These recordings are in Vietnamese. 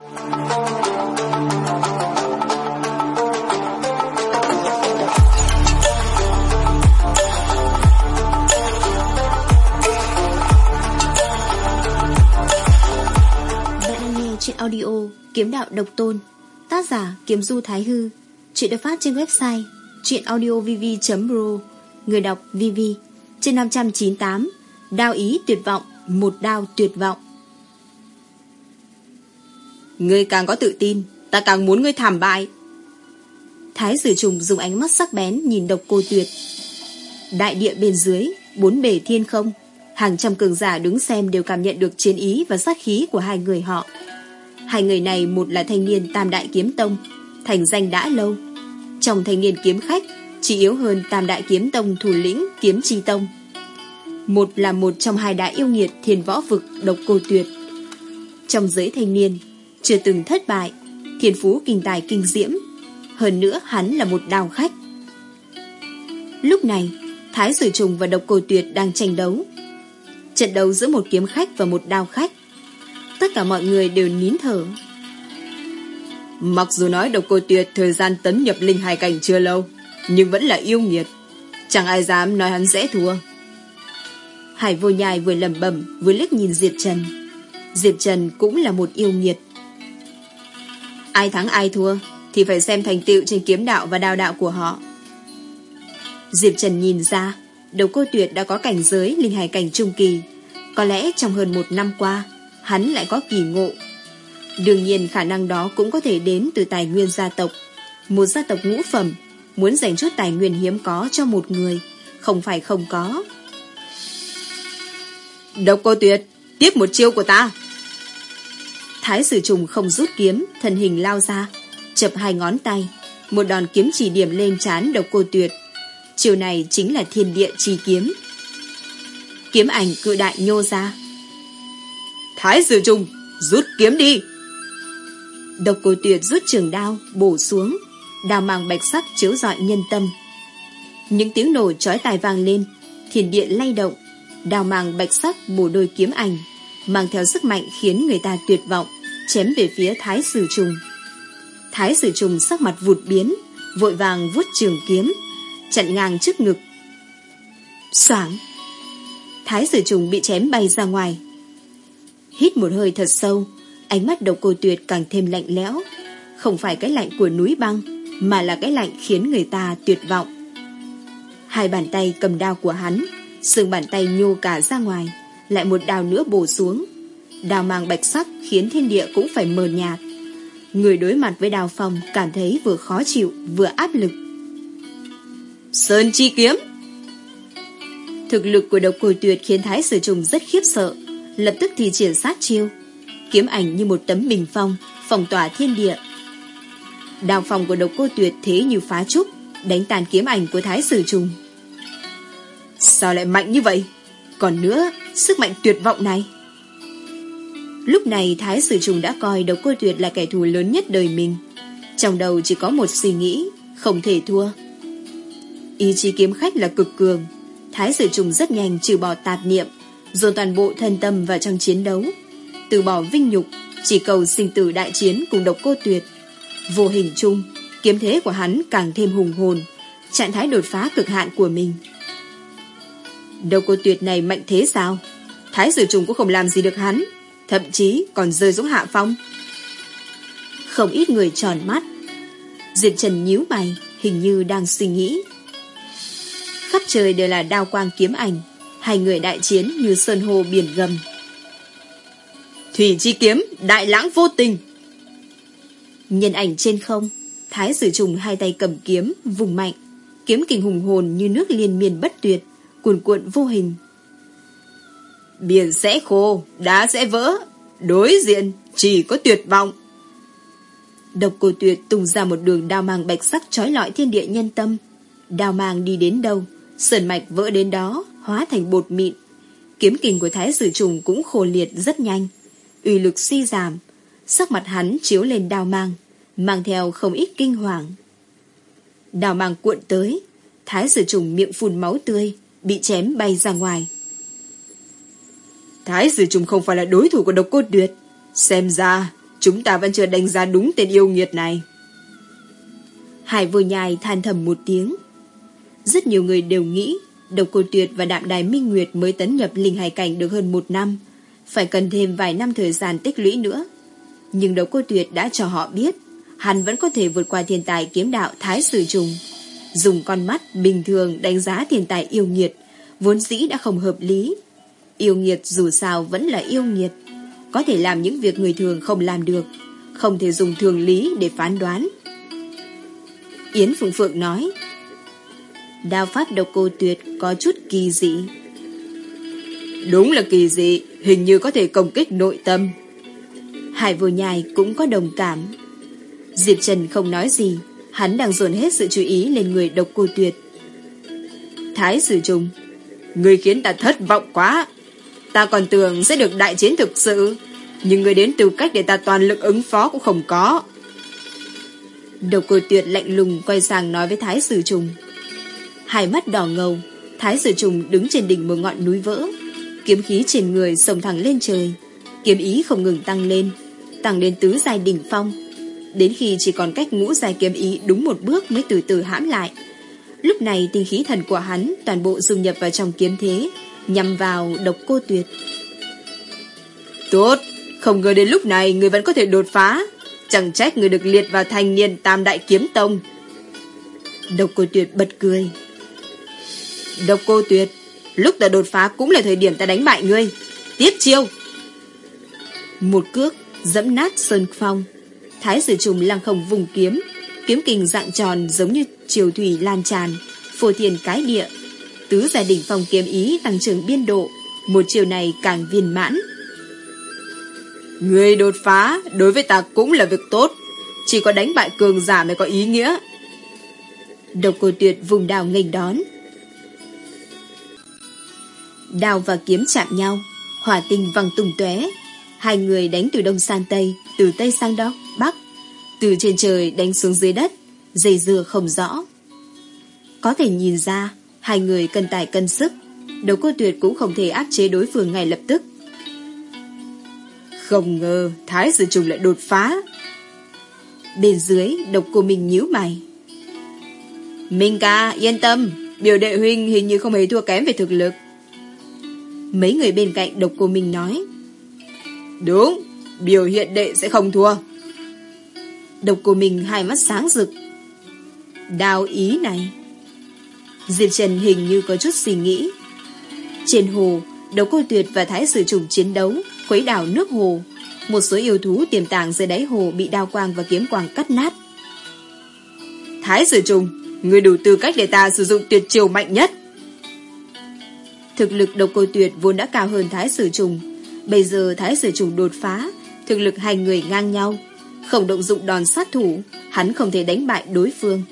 Bạn nghe audio Kiếm đạo độc tôn, Tác giả Kiếm Du Thái Hư. Chuyện được phát trên website chuyenaudiovv.pro Người đọc VV Trên 598 Đao ý tuyệt vọng, Một đao tuyệt vọng. Ngươi càng có tự tin Ta càng muốn ngươi thảm bại Thái sử trùng dùng ánh mắt sắc bén Nhìn độc cô tuyệt Đại địa bên dưới Bốn bể thiên không Hàng trăm cường giả đứng xem đều cảm nhận được chiến ý và sát khí của hai người họ. Hai người này một là thanh niên Tam Đại Kiếm Tông, thành danh đã lâu. Trong thanh niên kiếm khách, chỉ yếu hơn Tam Đại Kiếm Tông thủ lĩnh Kiếm Chi Tông. Một là một trong hai đại yêu nghiệt thiền võ vực độc cô tuyệt. Trong giới thanh niên, chưa từng thất bại, thiên phú kinh tài kinh diễm. Hơn nữa hắn là một đào khách. Lúc này, Thái Sử Trùng và Độc Cô Tuyệt đang tranh đấu. Trận đấu giữa một kiếm khách và một đao khách. Tất cả mọi người đều nín thở. Mặc dù nói độc cô tuyệt thời gian tấn nhập linh hài cảnh chưa lâu, nhưng vẫn là yêu nghiệt. Chẳng ai dám nói hắn dễ thua. Hải vô nhai vừa lẩm bẩm vừa liếc nhìn Diệp Trần. Diệp Trần cũng là một yêu nghiệt. Ai thắng ai thua thì phải xem thành tựu trên kiếm đạo và đao đạo của họ. Diệp Trần nhìn ra, đầu cô tuyệt đã có cảnh giới linh hải cảnh trung kỳ. Có lẽ trong hơn một năm qua, hắn lại có kỳ ngộ. Đương nhiên khả năng đó cũng có thể đến từ tài nguyên gia tộc. Một gia tộc ngũ phẩm, muốn dành chút tài nguyên hiếm có cho một người, không phải không có. Độc cô tuyệt, tiếp một chiêu của ta. Thái sử trùng không rút kiếm, thân hình lao ra, chập hai ngón tay, một đòn kiếm chỉ điểm lên chán độc cô tuyệt. Chiều này chính là thiên địa chi kiếm. Kiếm ảnh cự đại nhô ra. Thái sử trùng, rút kiếm đi. Độc cô tuyệt rút trường đao, bổ xuống, đào màng bạch sắc chiếu rọi nhân tâm. Những tiếng nổ chói tai vang lên, thiên địa lay động, đào màng bạch sắc bổ đôi kiếm ảnh, mang theo sức mạnh khiến người ta tuyệt vọng, chém về phía Thái Sử Trùng. Thái Sử Trùng sắc mặt vụt biến, vội vàng vuốt trường kiếm, chặn ngang trước ngực. Soảng! Thái Sử Trùng bị chém bay ra ngoài. Hít một hơi thật sâu, ánh mắt độc cô tuyệt càng thêm lạnh lẽo. Không phải cái lạnh của núi băng, mà là cái lạnh khiến người ta tuyệt vọng. Hai bàn tay cầm đao của hắn, xương bàn tay nhô cả ra ngoài, lại một đao nữa bổ xuống. Đao mang bạch sắc khiến thiên địa cũng phải mờ nhạt. Người đối mặt với đào phòng cảm thấy vừa khó chịu vừa áp lực. Sơn chi kiếm Thực lực của độc cổ tuyệt khiến Thái Sử Trùng rất khiếp sợ, lập tức thì triển sát chiêu. Kiếm ảnh như một tấm bình phong, phòng tỏa thiên địa. Đào phòng của độc cô tuyệt thế như phá trúc, đánh tàn kiếm ảnh của Thái Sử Trùng. Sao lại mạnh như vậy? Còn nữa, sức mạnh tuyệt vọng này. Lúc này Thái Sử Trùng đã coi độc cô tuyệt là kẻ thù lớn nhất đời mình. Trong đầu chỉ có một suy nghĩ, không thể thua. Ý chí kiếm khách là cực cường. Thái Sử Trùng rất nhanh trừ bỏ tạp niệm, dồn toàn bộ thân tâm vào trong chiến đấu. Từ bỏ vinh nhục, chỉ cầu sinh tử đại chiến cùng độc cô tuyệt. Vô hình chung, kiếm thế của hắn càng thêm hùng hồn, trạng thái đột phá cực hạn của mình. Độc cô tuyệt này mạnh thế sao? Thái Sử Trùng cũng không làm gì được hắn, thậm chí còn rơi xuống hạ phong. Không ít người tròn mắt. Diệp Trần nhíu mày, hình như đang suy nghĩ. Khắp trời đều là đao quang kiếm ảnh, hai người đại chiến như sơn hồ biển gầm. Thủy chi kiếm, đại lãng vô tình. Nhân ảnh trên không, Thái sử trùng hai tay cầm kiếm, vùng mạnh, kiếm kình hùng hồn như nước liên miên bất tuyệt, cuồn cuộn vô hình. Biển sẽ khô, đá sẽ vỡ, đối diện chỉ có tuyệt vọng. Độc cô tuyệt tung ra một đường đao mang bạch sắc trói lọi thiên địa nhân tâm. Đao mang đi đến đâu, sườn mạch vỡ đến đó, hóa thành bột mịn. Kiếm kình của thái sử trùng cũng khô liệt rất nhanh. uy lực suy giảm, sắc mặt hắn chiếu lên đao mang, mang theo không ít kinh hoàng. Đao mang cuộn tới, thái sử trùng miệng phun máu tươi, bị chém bay ra ngoài. Thái Sư trùng không phải là đối thủ của độc cô tuyệt. Xem ra, chúng ta vẫn chưa đánh giá đúng tên yêu nghiệt này. Hải vô nhai than thầm một tiếng. Rất nhiều người đều nghĩ Độc Cô Tuyệt và Đạm Đài Minh Nguyệt mới tấn nhập linh hải cảnh được hơn một năm, phải cần thêm vài năm thời gian tích lũy nữa. Nhưng Độc Cô Tuyệt đã cho họ biết, hắn vẫn có thể vượt qua thiên tài kiếm đạo Thái Sử Trùng. Dùng con mắt bình thường đánh giá thiên tài yêu nghiệt, vốn dĩ đã không hợp lý. Yêu nghiệt dù sao vẫn là yêu nghiệt, có thể làm những việc người thường không làm được, không thể dùng thường lý để phán đoán. Yến Phượng Phượng nói, Đao pháp độc cô tuyệt có chút kỳ dị. Đúng là kỳ dị, hình như có thể công kích nội tâm. Hải vô nhai cũng có đồng cảm. Diệp Trần không nói gì, hắn đang dồn hết sự chú ý lên người độc cô tuyệt. Thái sử trùng, người khiến ta thất vọng quá. Ta còn tưởng sẽ được đại chiến thực sự, nhưng người đến từ cách để ta toàn lực ứng phó cũng không có. Độc cô tuyệt lạnh lùng quay sang nói với Thái sử trùng hai mắt đỏ ngầu, Thái Sử Trùng đứng trên đỉnh một ngọn núi vỡ. Kiếm khí trên người sông thẳng lên trời, kiếm ý không ngừng tăng lên, tăng đến tứ giai đỉnh phong. Đến khi chỉ còn cách ngũ giai kiếm ý đúng một bước mới từ từ hãm lại. Lúc này tinh khí thần của hắn toàn bộ dung nhập vào trong kiếm thế, nhằm vào độc cô tuyệt. Tốt, không ngờ đến lúc này người vẫn có thể đột phá. Chẳng trách người được liệt vào thành niên tam đại kiếm tông. Độc cô tuyệt bật cười. Độc cô tuyệt, lúc ta đột phá cũng là thời điểm ta đánh bại ngươi. Tiếp chiêu! Một cước, dẫm nát sơn phong. Thái sử trùng lăng không vùng kiếm, kiếm kình dạng tròn giống như chiều thủy lan tràn, phổ thiền cái địa. Tứ gia đình phòng kiếm ý tăng trưởng biên độ, một chiều này càng viên mãn. Người đột phá đối với ta cũng là việc tốt, chỉ có đánh bại cường giả mới có ý nghĩa. Độc cô tuyệt vùng đào nghênh đón, đào và kiếm chạm nhau, hỏa tinh văng tung tóe. Hai người đánh từ đông sang tây, từ tây sang đông, bắc, từ trên trời đánh xuống dưới đất, dây dưa không rõ. Có thể nhìn ra, hai người cân tài cân sức, đấu cô tuyệt cũng không thể áp chế đối phương ngay lập tức. Không ngờ Thái Sử Trùng lại đột phá. Bên dưới, độc cô mình nhíu mày. Minh ca, yên tâm, biểu đệ huynh hình như không hề thua kém về thực lực. Mấy người bên cạnh độc cô mình nói Đúng Biểu hiện đệ sẽ không thua Độc cô mình hai mắt sáng rực Đào ý này Diệp Trần hình như có chút suy nghĩ Trên hồ Đấu cô tuyệt và thái sử trùng chiến đấu Khuấy đảo nước hồ Một số yêu thú tiềm tàng dưới đáy hồ Bị đao quang và kiếm quang cắt nát Thái sử trùng Người đủ tư cách để ta sử dụng tuyệt chiều mạnh nhất Thực lực độc cô tuyệt vốn đã cao hơn Thái Sử Trùng. Bây giờ Thái Sử Trùng đột phá, thực lực hai người ngang nhau. Không động dụng đòn sát thủ, hắn không thể đánh bại đối phương.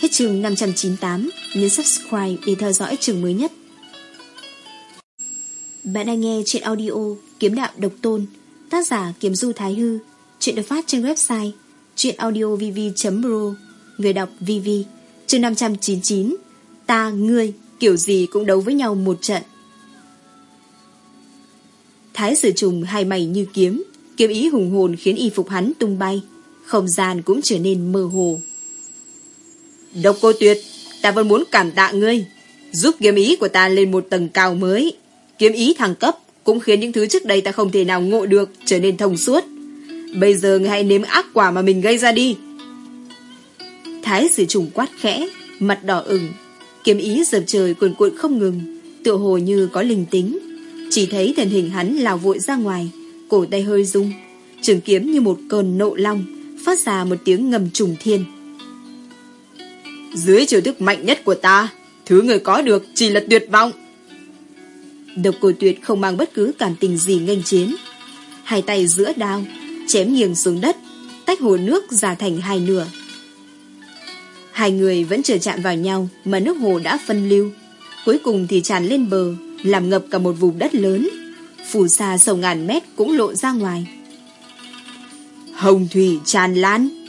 Hết chương 598, nhấn subscribe để theo dõi chương mới nhất. Bạn đang nghe chuyện audio Kiếm Đạo Độc Tôn, tác giả Kiếm Du Thái Hư, chuyện được phát trên website chuyenaudiovv.pro, người đọc VV, chương 599 ta, ngươi, kiểu gì cũng đấu với nhau một trận. Thái sử trùng hai mày như kiếm, kiếm ý hùng hồn khiến y phục hắn tung bay, không gian cũng trở nên mơ hồ. Độc cô tuyệt, ta vẫn muốn cảm tạ ngươi, giúp kiếm ý của ta lên một tầng cao mới. Kiếm ý thăng cấp cũng khiến những thứ trước đây ta không thể nào ngộ được trở nên thông suốt. Bây giờ ngươi hãy nếm ác quả mà mình gây ra đi. Thái sử trùng quát khẽ, mặt đỏ ửng, Kiếm ý dập trời cuồn cuộn không ngừng, tựa hồ như có linh tính. Chỉ thấy thân hình hắn lao vội ra ngoài, cổ tay hơi rung, trường kiếm như một cơn nộ long, phát ra một tiếng ngầm trùng thiên. Dưới chiều thức mạnh nhất của ta, thứ người có được chỉ là tuyệt vọng. Độc cổ tuyệt không mang bất cứ cảm tình gì nghênh chiến. Hai tay giữa đao, chém nghiêng xuống đất, tách hồ nước ra thành hai nửa. Hai người vẫn chưa chạm vào nhau mà nước hồ đã phân lưu. Cuối cùng thì tràn lên bờ, làm ngập cả một vùng đất lớn. Phù sa sâu ngàn mét cũng lộ ra ngoài. Hồng thủy tràn lan.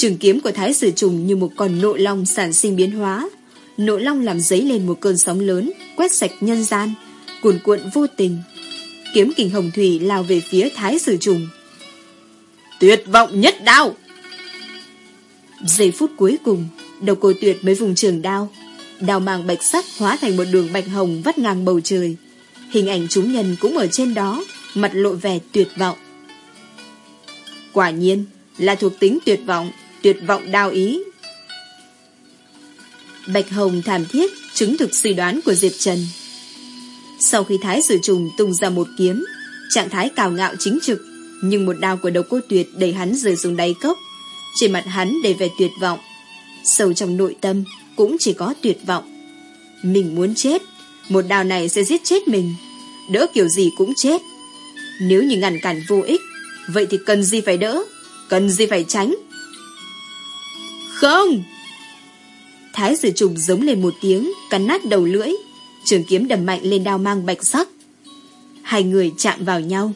Trường kiếm của Thái Sử Trùng như một con nộ long sản sinh biến hóa. Nộ long làm dấy lên một cơn sóng lớn, quét sạch nhân gian, cuồn cuộn vô tình. kiếm kình hồng thủy lao về phía thái sử trùng. Tuyệt vọng nhất đao! Giây phút cuối cùng, đầu cô tuyệt mới vùng trường đao. Đao mang bạch sắc hóa thành một đường bạch hồng vắt ngang bầu trời. Hình ảnh chúng nhân cũng ở trên đó, mặt lộ vẻ tuyệt vọng. Quả nhiên là thuộc tính tuyệt vọng, tuyệt vọng đao ý. Bạch Hồng thảm thiết chứng thực suy đoán của Diệp Trần. Sau khi Thái Sử Trùng tung ra một kiếm, trạng thái cào ngạo chính trực, nhưng một đao của độc cô tuyệt đẩy hắn rơi xuống đáy cốc. Trên mặt hắn đầy vẻ tuyệt vọng. Sâu trong nội tâm cũng chỉ có tuyệt vọng. Mình muốn chết, một đao này sẽ giết chết mình. Đỡ kiểu gì cũng chết. Nếu như ngăn cản vô ích, vậy thì cần gì phải đỡ, cần gì phải tránh. Không! Thái sử trùng giống lên một tiếng, cắn nát đầu lưỡi, trường kiếm đầm mạnh lên đao mang bạch sắc. Hai người chạm vào nhau.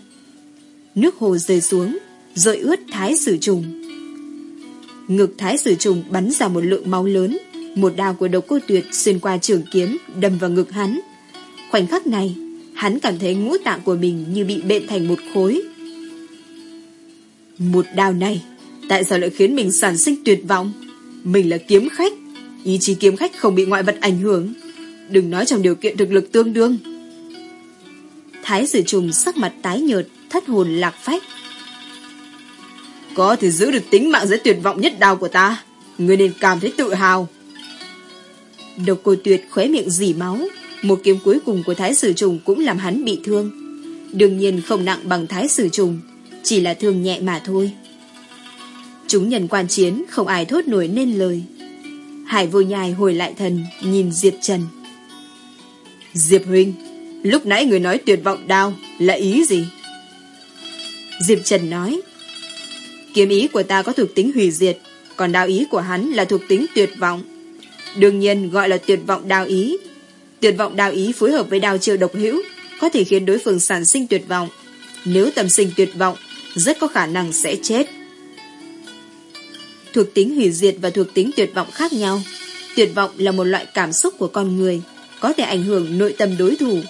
Nước hồ rơi xuống, rơi ướt thái sử trùng. Ngực thái sử trùng bắn ra một lượng máu lớn, một đao của độc cô tuyệt xuyên qua trường kiếm đâm vào ngực hắn. Khoảnh khắc này, hắn cảm thấy ngũ tạng của mình như bị bện thành một khối. Một đao này, tại sao lại khiến mình sản sinh tuyệt vọng? Mình là kiếm khách, ý chí kiếm khách không bị ngoại vật ảnh hưởng. Đừng nói trong điều kiện thực lực tương đương. Thái sử trùng sắc mặt tái nhợt, thất hồn lạc phách. Có thể giữ được tính mạng dưới tuyệt vọng nhất đau của ta, người nên cảm thấy tự hào. Độc cô tuyệt khóe miệng dỉ máu, một kiếm cuối cùng của thái sử trùng cũng làm hắn bị thương. Đương nhiên không nặng bằng thái sử trùng, chỉ là thương nhẹ mà thôi. Chúng nhân quan chiến không ai thốt nổi nên lời. Hải vô nhai hồi lại thần, nhìn Diệp Trần. Diệp Huynh, lúc nãy người nói tuyệt vọng đau là ý gì? Diệp Trần nói, kiếm ý của ta có thuộc tính hủy diệt, còn đao ý của hắn là thuộc tính tuyệt vọng. Đương nhiên gọi là tuyệt vọng đao ý. Tuyệt vọng đao ý phối hợp với đao chiêu độc hữu, có thể khiến đối phương sản sinh tuyệt vọng. Nếu tâm sinh tuyệt vọng, rất có khả năng sẽ chết. Thuộc tính hủy diệt và thuộc tính tuyệt vọng khác nhau. Tuyệt vọng là một loại cảm xúc của con người, có thể ảnh hưởng nội tâm đối thủ.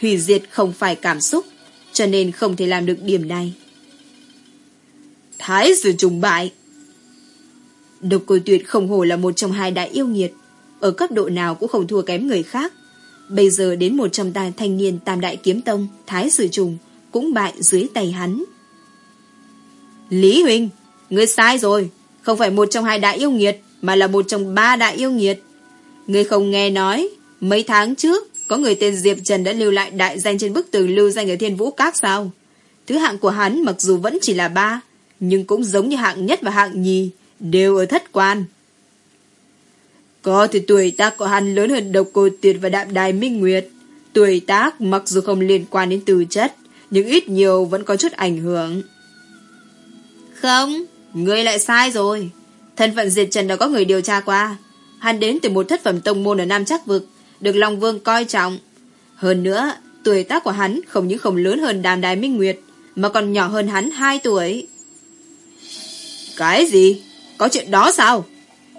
Hủy diệt không phải cảm xúc, cho nên không thể làm được điểm này. Thái sử trùng bại Độc cô tuyệt không hồ là một trong hai đại yêu nghiệt, ở cấp độ nào cũng không thua kém người khác. Bây giờ đến một trong tài thanh niên tam đại kiếm tông, Thái sử trùng, cũng bại dưới tay hắn. Lý Huynh, ngươi sai rồi, không phải một trong hai đại yêu nghiệt, mà là một trong ba đại yêu nghiệt. người không nghe nói, mấy tháng trước, có người tên Diệp Trần đã lưu lại đại danh trên bức tường lưu danh ở Thiên Vũ Các sao? Thứ hạng của hắn mặc dù vẫn chỉ là ba, nhưng cũng giống như hạng nhất và hạng nhì, đều ở thất quan. Có thì tuổi tác của hắn lớn hơn độc cô tuyệt và đạm đài minh nguyệt. Tuổi tác mặc dù không liên quan đến từ chất, nhưng ít nhiều vẫn có chút ảnh hưởng. Không, ngươi lại sai rồi. Thân phận Diệt Trần đã có người điều tra qua. Hắn đến từ một thất phẩm tông môn ở Nam Chắc Vực, được Long Vương coi trọng. Hơn nữa, tuổi tác của hắn không những không lớn hơn Đàm Đài Minh Nguyệt, mà còn nhỏ hơn hắn 2 tuổi. Cái gì? Có chuyện đó sao?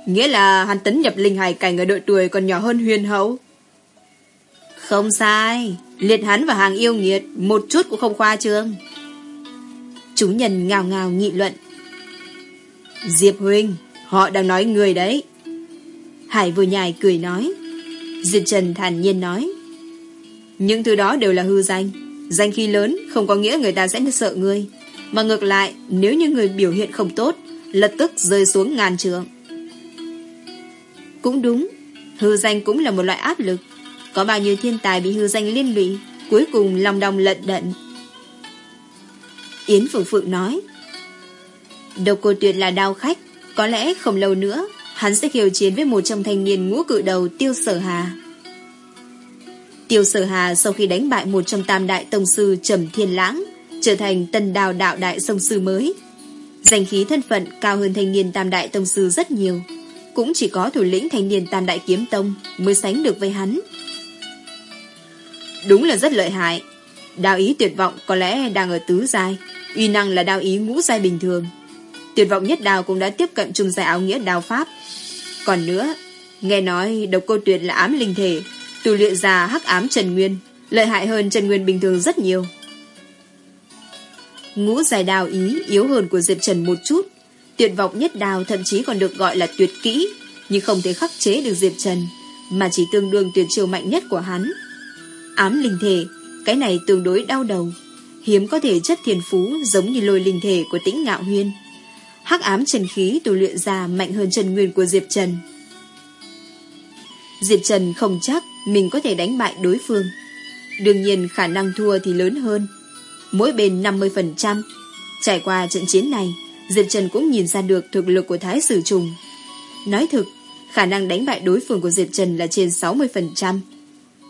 Nghĩa là hắn tấn nhập linh hải cảnh ở độ tuổi còn nhỏ hơn huyền hậu. Không sai, liệt hắn và hàng yêu nghiệt, một chút cũng không khoa trương. Chúng nhân ngào ngào nghị luận. Diệp Huynh, họ đang nói người đấy. Hải vừa nhài cười nói. Diệp Trần thản nhiên nói. Những thứ đó đều là hư danh. Danh khi lớn không có nghĩa người ta sẽ sợ ngươi. Mà ngược lại, nếu như người biểu hiện không tốt, lập tức rơi xuống ngàn trường. Cũng đúng, hư danh cũng là một loại áp lực. Có bao nhiêu thiên tài bị hư danh liên lụy, cuối cùng lòng đồng lận đận. Yến Phượng Phượng nói, Độc cô tuyệt là đao khách, có lẽ không lâu nữa, hắn sẽ khiêu chiến với một trong thanh niên ngũ cự đầu Tiêu Sở Hà. Tiêu Sở Hà sau khi đánh bại một trong tam đại tông sư Trầm Thiên Lãng, trở thành tân đào đạo đại sông sư mới. Danh khí thân phận cao hơn thanh niên tam đại tông sư rất nhiều, cũng chỉ có thủ lĩnh thanh niên tam đại kiếm tông mới sánh được với hắn. Đúng là rất lợi hại. Đao ý tuyệt vọng có lẽ đang ở tứ giai, uy năng là đao ý ngũ giai bình thường. Tuyệt vọng nhất đào cũng đã tiếp cận trùng giải áo nghĩa đào pháp. Còn nữa, nghe nói độc cô tuyệt là ám linh thể, tu luyện già hắc ám Trần Nguyên, lợi hại hơn Trần Nguyên bình thường rất nhiều. Ngũ dài đào ý yếu hơn của Diệp Trần một chút. Tuyệt vọng nhất đào thậm chí còn được gọi là tuyệt kỹ, nhưng không thể khắc chế được Diệp Trần, mà chỉ tương đương tuyệt chiêu mạnh nhất của hắn. Ám linh thể, cái này tương đối đau đầu. Hiếm có thể chất thiền phú giống như lôi linh thể của tĩnh ngạo huyên. Hắc ám trần khí tu luyện ra mạnh hơn trần nguyên của Diệp Trần. Diệp Trần không chắc mình có thể đánh bại đối phương. Đương nhiên khả năng thua thì lớn hơn. Mỗi bên 50%. Trải qua trận chiến này, Diệp Trần cũng nhìn ra được thực lực của Thái Sử Trùng. Nói thực, khả năng đánh bại đối phương của Diệp Trần là trên 60%.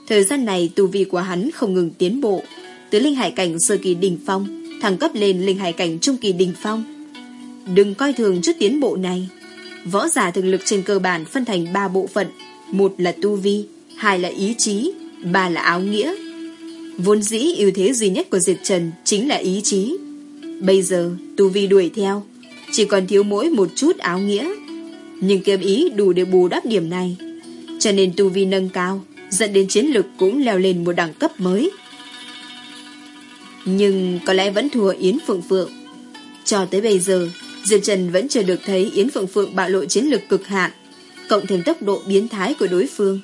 Thời gian này tu vi của hắn không ngừng tiến bộ, từ linh hải cảnh sơ kỳ đỉnh phong, thẳng cấp lên linh hải cảnh trung kỳ đỉnh phong. Đừng coi thường chút tiến bộ này. Võ giả thực lực trên cơ bản phân thành 3 bộ phận, một là tu vi, hai là ý chí, ba là áo nghĩa. Vốn dĩ ưu thế duy nhất của Diệp Trần chính là ý chí. Bây giờ, tu vi đuổi theo, chỉ còn thiếu mỗi một chút áo nghĩa. Nhưng kiếm ý đủ để bù đắp điểm này. Cho nên tu vi nâng cao, dẫn đến chiến lực cũng leo lên một đẳng cấp mới. Nhưng có lẽ vẫn thua Yến Phượng Phượng. Cho tới bây giờ, Diệp Trần vẫn chưa được thấy Yến Phượng Phượng bạo lộ chiến lực cực hạn, cộng thêm tốc độ biến thái của đối phương.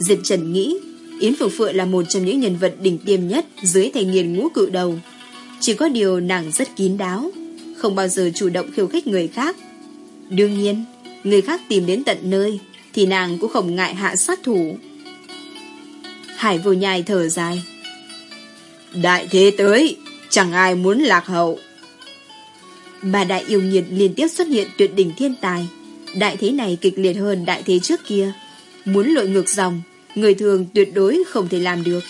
Diệp Trần nghĩ Yến Phượng Phượng là một trong những nhân vật đỉnh tiêm nhất dưới thành niên ngũ cự đầu. Chỉ có điều nàng rất kín đáo, không bao giờ chủ động khiêu khích người khác. Đương nhiên, người khác tìm đến tận nơi thì nàng cũng không ngại hạ sát thủ. Hải vô nhai thở dài. Đại thế tới, chẳng ai muốn lạc hậu. Bà đại yêu nhiệt liên tiếp xuất hiện tuyệt đỉnh thiên tài. Đại thế này kịch liệt hơn đại thế trước kia. Muốn lội ngược dòng, người thường tuyệt đối không thể làm được.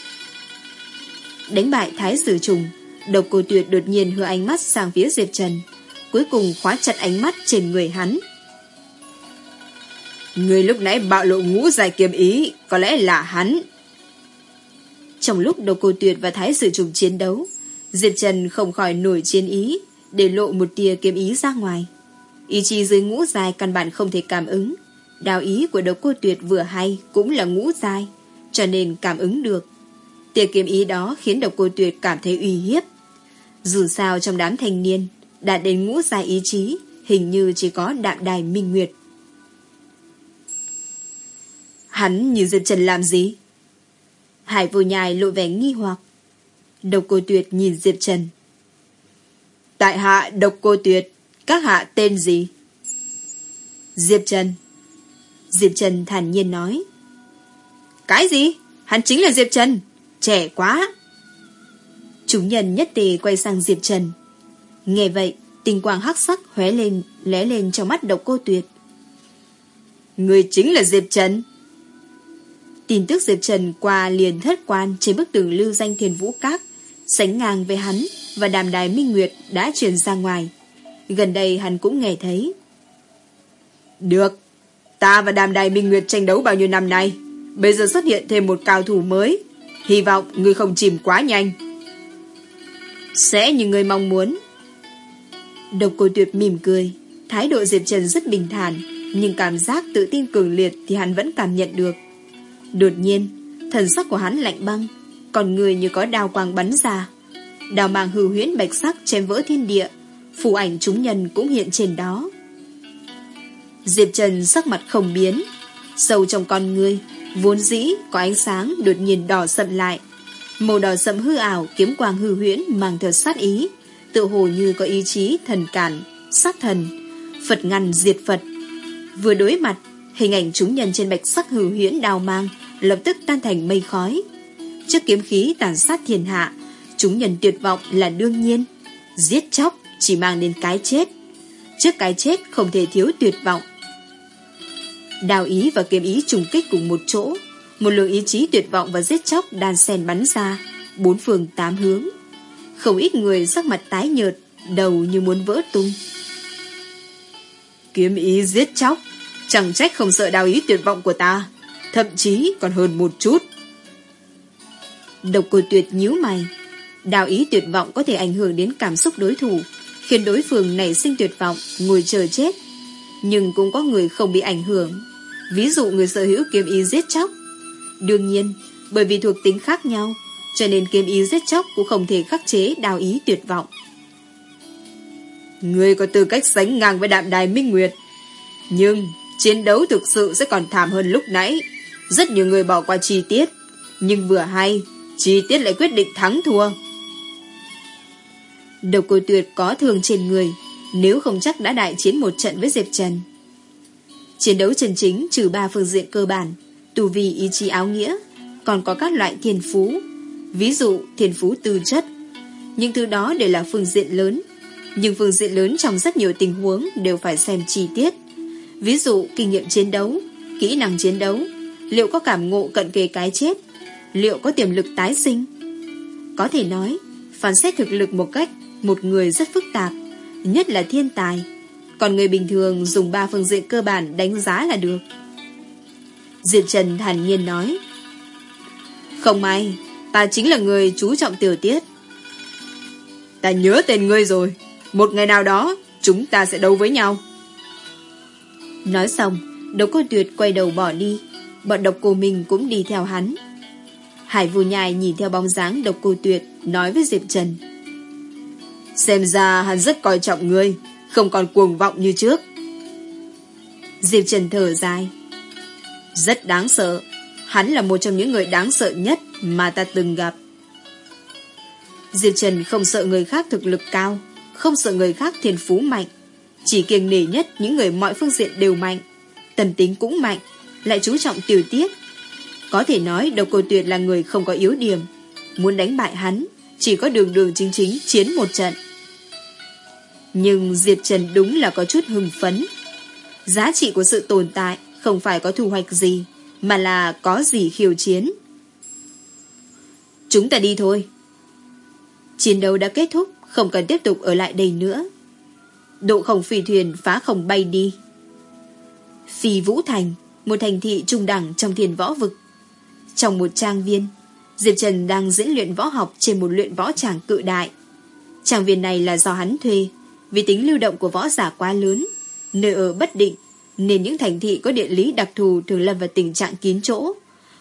Đánh bại thái sử trùng, độc cô tuyệt đột nhiên hứa ánh mắt sang phía Diệp Trần. Cuối cùng khóa chặt ánh mắt trên người hắn. Người lúc nãy bạo lộ ngũ dài kiếm ý, có lẽ là hắn. Trong lúc độc cô tuyệt và thái sử trùng chiến đấu, Diệp Trần không khỏi nổi chiến ý, để lộ một tia kiếm ý ra ngoài. Ý chí dưới ngũ dài căn bản không thể cảm ứng. Đào ý của độc cô tuyệt vừa hay cũng là ngũ dài, cho nên cảm ứng được. Tia kiếm ý đó khiến độc cô tuyệt cảm thấy uy hiếp. Dù sao trong đám thanh niên, đạt đến ngũ dài ý chí, hình như chỉ có đạm đài minh nguyệt. Hắn nhìn Diệp Trần làm gì? Hải vô nhai lộ vẻ nghi hoặc. Độc cô tuyệt nhìn Diệp Trần. Tại hạ độc cô tuyệt, các hạ tên gì? Diệp Trần. Diệp Trần thản nhiên nói. Cái gì? Hắn chính là Diệp Trần. Trẻ quá. Chúng nhân nhất tề quay sang Diệp Trần. Nghe vậy, tình quang hắc sắc hóe lên, lé lên trong mắt độc cô tuyệt. Người chính là Diệp Trần. Tin tức Diệp Trần qua liền thất quan trên bức tường lưu danh thiền vũ các, sánh ngang với hắn và đàm đài Minh Nguyệt đã truyền ra ngoài. Gần đây hắn cũng nghe thấy. Được, ta và đàm đài Minh Nguyệt tranh đấu bao nhiêu năm nay, bây giờ xuất hiện thêm một cao thủ mới. Hy vọng người không chìm quá nhanh. Sẽ như người mong muốn. Độc cô tuyệt mỉm cười, thái độ Diệp Trần rất bình thản, nhưng cảm giác tự tin cường liệt thì hắn vẫn cảm nhận được. Đột nhiên, thần sắc của hắn lạnh băng, còn người như có đao quang bắn ra. Đào mang hư huyễn bạch sắc chém vỡ thiên địa, phù ảnh chúng nhân cũng hiện trên đó. Diệp Trần sắc mặt không biến, sâu trong con người, vốn dĩ có ánh sáng đột nhiên đỏ sậm lại. Màu đỏ sậm hư ảo kiếm quang hư huyễn mang theo sát ý, tự hồ như có ý chí thần cản, sát thần, Phật ngăn diệt Phật. Vừa đối mặt, hình ảnh chúng nhân trên bạch sắc hư huyễn đào mang lập tức tan thành mây khói. Trước kiếm khí tàn sát thiên hạ, chúng nhân tuyệt vọng là đương nhiên. Giết chóc chỉ mang đến cái chết. Trước cái chết không thể thiếu tuyệt vọng. Đào ý và kiếm ý trùng kích cùng một chỗ. Một lượng ý chí tuyệt vọng và giết chóc đan xen bắn ra, bốn phương tám hướng. Không ít người sắc mặt tái nhợt, đầu như muốn vỡ tung. Kiếm ý giết chóc, chẳng trách không sợ đào ý tuyệt vọng của ta, thậm chí còn hơn một chút. Độc cô tuyệt nhíu mày, đào ý tuyệt vọng có thể ảnh hưởng đến cảm xúc đối thủ, khiến đối phương nảy sinh tuyệt vọng, ngồi chờ chết. Nhưng cũng có người không bị ảnh hưởng. Ví dụ người sở hữu kiếm ý giết chóc. Đương nhiên, bởi vì thuộc tính khác nhau, cho nên kiếm ý giết chóc cũng không thể khắc chế đào ý tuyệt vọng. người có tư cách sánh ngang với đạm đài Minh Nguyệt. Nhưng chiến đấu thực sự sẽ còn thảm hơn lúc nãy. Rất nhiều người bỏ qua chi tiết. Nhưng vừa hay, chi tiết lại quyết định thắng thua. Độc cô tuyệt có thường trên người, nếu không chắc đã đại chiến một trận với Diệp Trần. Chiến đấu chân chính trừ ba phương diện cơ bản, tù vì ý chí áo nghĩa, còn có các loại thiền phú, ví dụ thiền phú tư chất. Những thứ đó đều là phương diện lớn, nhưng phương diện lớn trong rất nhiều tình huống đều phải xem chi tiết. Ví dụ kinh nghiệm chiến đấu, kỹ năng chiến đấu, liệu có cảm ngộ cận kề cái chết, liệu có tiềm lực tái sinh. Có thể nói, phán xét thực lực một cách một người rất phức tạp, nhất là thiên tài. Còn người bình thường dùng ba phương diện cơ bản đánh giá là được. Diệp Trần thản nhiên nói. Không may, ta chính là người chú trọng tiểu tiết. Ta nhớ tên ngươi rồi. Một ngày nào đó, chúng ta sẽ đấu với nhau. Nói xong, độc cô tuyệt quay đầu bỏ đi. Bọn độc cô mình cũng đi theo hắn. Hải vù nhai nhìn theo bóng dáng độc cô tuyệt, nói với Diệp Trần. Xem ra hắn rất coi trọng ngươi, không còn cuồng vọng như trước. Diệp Trần thở dài. Rất đáng sợ. Hắn là một trong những người đáng sợ nhất mà ta từng gặp. Diệp Trần không sợ người khác thực lực cao, không sợ người khác thiên phú mạnh. Chỉ kiêng nể nhất những người mọi phương diện đều mạnh. tần tính cũng mạnh, lại chú trọng tiểu tiết. Có thể nói độc cô tuyệt là người không có yếu điểm. Muốn đánh bại hắn, chỉ có đường đường chính chính chiến một trận. Nhưng Diệp Trần đúng là có chút hưng phấn. Giá trị của sự tồn tại không phải có thu hoạch gì, mà là có gì khiêu chiến. Chúng ta đi thôi. Chiến đấu đã kết thúc, không cần tiếp tục ở lại đây nữa. Độ khổng phi thuyền phá khổng bay đi. Phi Vũ Thành, một thành thị trung đẳng trong thiền võ vực. Trong một trang viên, Diệp Trần đang diễn luyện võ học trên một luyện võ tràng cự đại. Trang viên này là do hắn thuê, vì tính lưu động của võ giả quá lớn, nơi ở bất định, nên những thành thị có địa lý đặc thù thường lâm vào tình trạng kín chỗ.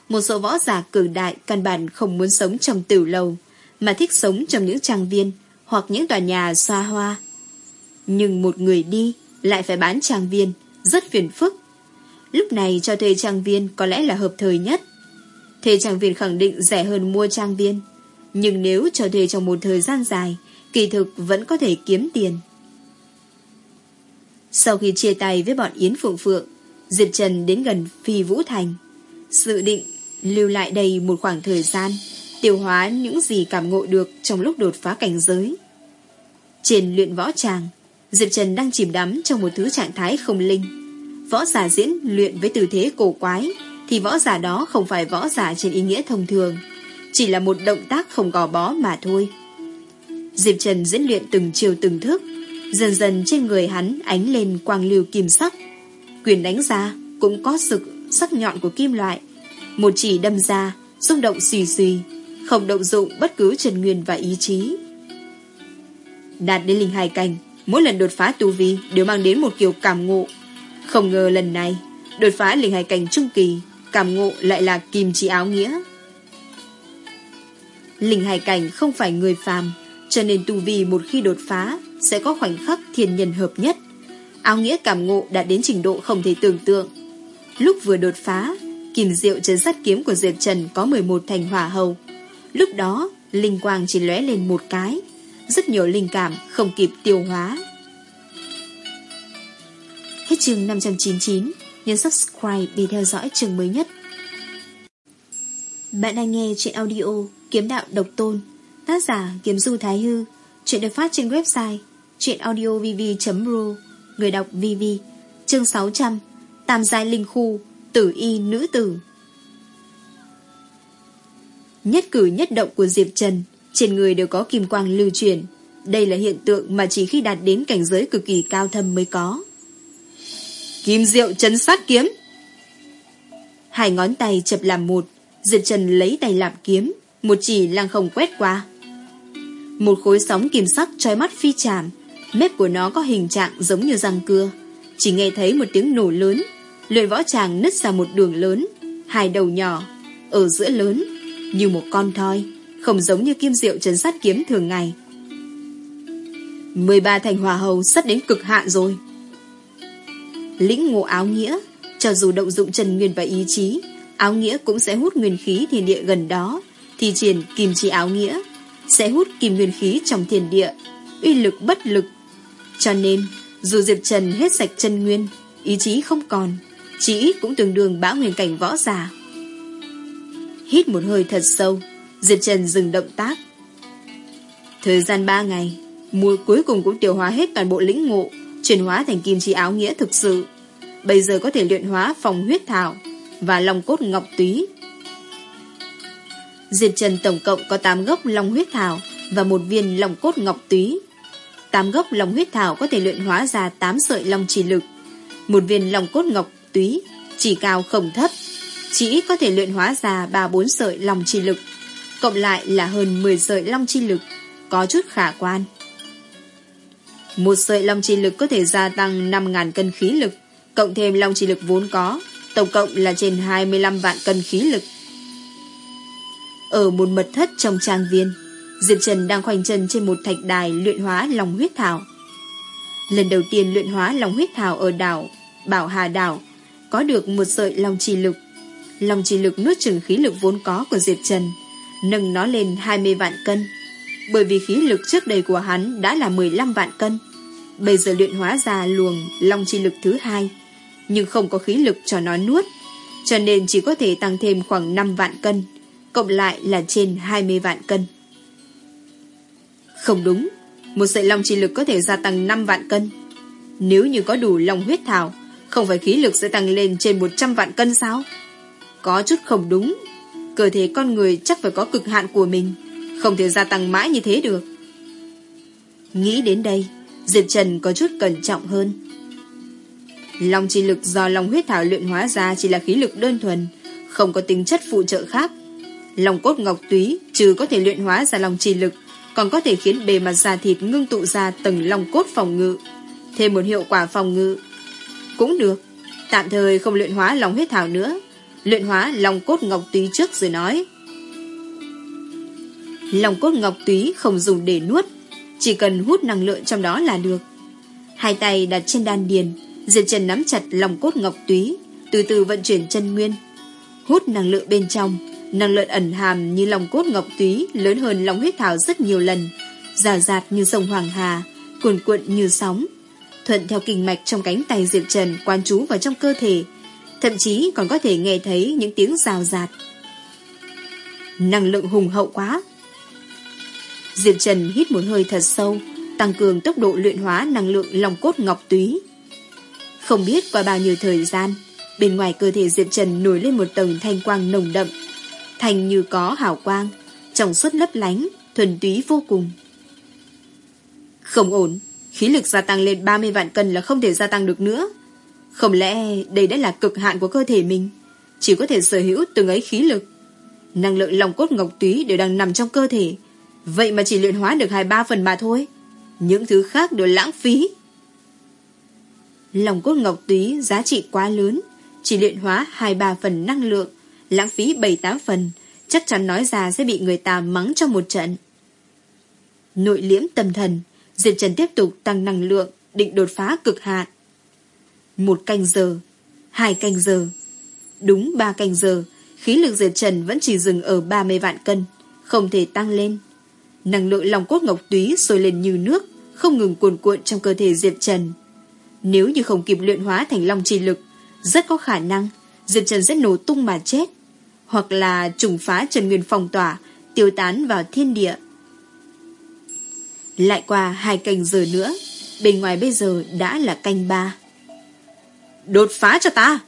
Một số võ giả cường đại căn bản không muốn sống trong tử lầu, mà thích sống trong những trang viên hoặc những tòa nhà xa hoa. Nhưng một người đi lại phải bán trang viên, rất phiền phức. Lúc này cho thuê trang viên có lẽ là hợp thời nhất. Thuê trang viên khẳng định rẻ hơn mua trang viên. Nhưng nếu cho thuê trong một thời gian dài, kỳ thực vẫn có thể kiếm tiền. Sau khi chia tay với bọn Yến Phượng Phượng, Diệp Trần đến gần Phi Vũ Thành. Dự định lưu lại đây một khoảng thời gian, tiêu hóa những gì cảm ngộ được trong lúc đột phá cảnh giới. Trên luyện võ tràng, Diệp Trần đang chìm đắm trong một thứ trạng thái không linh. Võ giả diễn luyện với tư thế cổ quái, thì võ giả đó không phải võ giả trên ý nghĩa thông thường, chỉ là một động tác không gò bó mà thôi. Diệp Trần diễn luyện từng chiều từng thức, Dần dần trên người hắn ánh lên quang lưu kim sắc. Quyền đánh ra cũng có sự sắc nhọn của kim loại. Một chỉ đâm ra, rung động xì xì, không động dụng bất cứ trần nguyên và ý chí. Đạt đến linh hài cảnh, mỗi lần đột phá tu vi đều mang đến một kiểu cảm ngộ. Không ngờ lần này, đột phá linh hài cảnh trung kỳ, cảm ngộ lại là kim chỉ áo nghĩa. Linh hài cảnh không phải người phàm, cho nên tu vi một khi đột phá sẽ có khoảnh khắc thiên nhân hợp nhất. Áo nghĩa cảm ngộ đã đến trình độ không thể tưởng tượng. Lúc vừa đột phá, kim diệu trấn sát kiếm của Diệp Trần có 11 thành hỏa hầu. Lúc đó, linh quang chỉ lóe lên một cái. Rất nhiều linh cảm không kịp tiêu hóa. Hết chương 599, nhấn subscribe để theo dõi trường mới nhất. Bạn đang nghe chuyện audio Kiếm Đạo Độc Tôn, tác giả Kiếm Du Thái Hư, chuyện được phát trên website Chuyện audio vv.ro Người đọc VV Chương 600 Tam giai linh khu Tử y nữ tử. Nhất cử nhất động của Diệp Trần Trên người đều có kim quang lưu truyền Đây là hiện tượng mà chỉ khi đạt đến cảnh giới cực kỳ cao thâm mới có. Kim diệu chấn sát kiếm. Hai ngón tay chập làm một, Diệp Trần lấy tay làm kiếm, Một chỉ lăng không quét qua. Một khối sóng kim sắc trói mắt phi chạm Mép của nó có hình trạng giống như răng cưa. Chỉ nghe thấy một tiếng nổ lớn, Luyện võ tràng nứt ra một đường lớn, Hai đầu nhỏ, Ở giữa lớn, Như một con thoi, Không giống như kim diệu trấn sát kiếm thường ngày. 13 thành hòa hầu sắp đến cực hạn rồi. Lĩnh ngộ áo nghĩa, cho dù động dụng trần nguyên và ý chí, áo nghĩa cũng sẽ hút nguyên khí thiên địa gần đó, thì triển kim chi áo nghĩa, sẽ hút kim nguyên khí trong thiên địa, uy lực bất lực. Cho nên, dù Diệp Trần hết sạch chân nguyên, ý chí không còn, chỉ ít cũng tương đương bão nguyên cảnh võ giả. Hít một hơi thật sâu, Diệp Trần dừng động tác. Thời gian 3 ngày, mùa cuối cùng cũng tiêu hóa hết toàn bộ lĩnh ngộ, chuyển hóa thành kim chi áo nghĩa thực sự. Bây giờ có thể luyện hóa phòng huyết thảo và lòng cốt ngọc túy. diệt Trần tổng cộng có 8 gốc long huyết thảo và một viên lòng cốt ngọc túy. 8 gốc long huyết thảo có thể luyện hóa ra 8 sợi long trì lực. Một viên lòng cốt ngọc túy chỉ cao không thấp, chỉ có thể luyện hóa ra 3-4 sợi long chi lực. Cộng lại là hơn 10 sợi long chi lực, có chút khả quan. Một sợi long chi lực có thể gia tăng 5.000 cân khí lực, cộng thêm long chi lực vốn có, tổng cộng là trên 25 vạn cân khí lực. Ở một mật thất trong trang viên, Diệp Trần đang khoanh chân trên một thạch đài luyện hóa lòng huyết thảo. Lần đầu tiên luyện hóa lòng huyết thảo ở đảo Bảo Hà Đảo, có được một sợi long chi lực. lòng chi lực nuốt chừng khí lực vốn có của Diệp Trần, nâng nó lên 20 vạn cân. Bởi vì khí lực trước đây của hắn đã là 15 vạn cân. Bây giờ luyện hóa ra luồng long chi lực thứ hai, nhưng không có khí lực cho nó nuốt, cho nên chỉ có thể tăng thêm khoảng 5 vạn cân, cộng lại là trên 20 vạn cân. Không đúng, một sợi long chi lực có thể gia tăng 5 vạn cân. Nếu như có đủ long huyết thảo, không phải khí lực sẽ tăng lên trên 100 vạn cân sao? Có chút không đúng, cơ thể con người chắc phải có cực hạn của mình, không thể gia tăng mãi như thế được. Nghĩ đến đây, Diệp Trần có chút cẩn trọng hơn. Long chi lực do long huyết thảo luyện hóa ra chỉ là khí lực đơn thuần, không có tính chất phụ trợ khác. Long cốt ngọc túy trừ có thể luyện hóa ra long chi lực, còn có thể khiến bề mặt da thịt ngưng tụ ra tầng long cốt phòng ngự, thêm một hiệu quả phòng ngự. Cũng được, tạm thời không luyện hóa long huyết thảo nữa, luyện hóa long cốt ngọc túy trước rồi nói. Long cốt ngọc túy không dùng để nuốt, chỉ cần hút năng lượng trong đó là được. Hai tay đặt trên đan điền, Diệp Trần nắm chặt lòng cốt ngọc túy, từ từ vận chuyển chân nguyên. Hút năng lượng bên trong, năng lượng ẩn hàm như lòng cốt ngọc túy lớn hơn lòng huyết thảo rất nhiều lần, giả dạt như sông Hoàng Hà, cuồn cuộn như sóng. Thuận theo kinh mạch trong cánh tay Diệp Trần quan trú vào trong cơ thể, thậm chí còn có thể nghe thấy những tiếng rào rạt. Năng lượng hùng hậu quá, Diệp Trần hít một hơi thật sâu, tăng cường tốc độ luyện hóa năng lượng lòng cốt ngọc túy. Không biết qua bao nhiêu thời gian, bên ngoài cơ thể Diệp Trần nổi lên một tầng thanh quang nồng đậm, thành như có hào quang, trong suốt lấp lánh, thuần túy vô cùng. Không ổn, khí lực gia tăng lên 30 vạn cân là không thể gia tăng được nữa. Không lẽ đây đã là cực hạn của cơ thể mình, chỉ có thể sở hữu từng ấy khí lực. Năng lượng lòng cốt ngọc túy đều đang nằm trong cơ thể, Vậy mà chỉ luyện hóa được hai ba phần mà thôi. Những thứ khác đều lãng phí. Lòng cốt ngọc túy giá trị quá lớn, chỉ luyện hóa hai ba phần năng lượng, lãng phí bảy tám phần, chắc chắn nói ra sẽ bị người ta mắng trong một trận. Nội liễm tâm thần, Diệp Trần tiếp tục tăng năng lượng, định đột phá cực hạn. Một canh giờ, hai canh giờ, đúng ba canh giờ, khí lực Diệp Trần vẫn chỉ dừng ở 30 vạn cân, không thể tăng lên. Năng lượng lòng cốt ngọc túy sôi lên như nước, không ngừng cuồn cuộn trong cơ thể Diệp Trần. Nếu như không kịp luyện hóa thành long trì lực, rất có khả năng Diệp Trần sẽ nổ tung mà chết, hoặc là trùng phá Trần Nguyên phong tỏa, tiêu tán vào thiên địa. Lại qua hai canh giờ nữa, bên ngoài bây giờ đã là canh ba. Đột phá cho ta!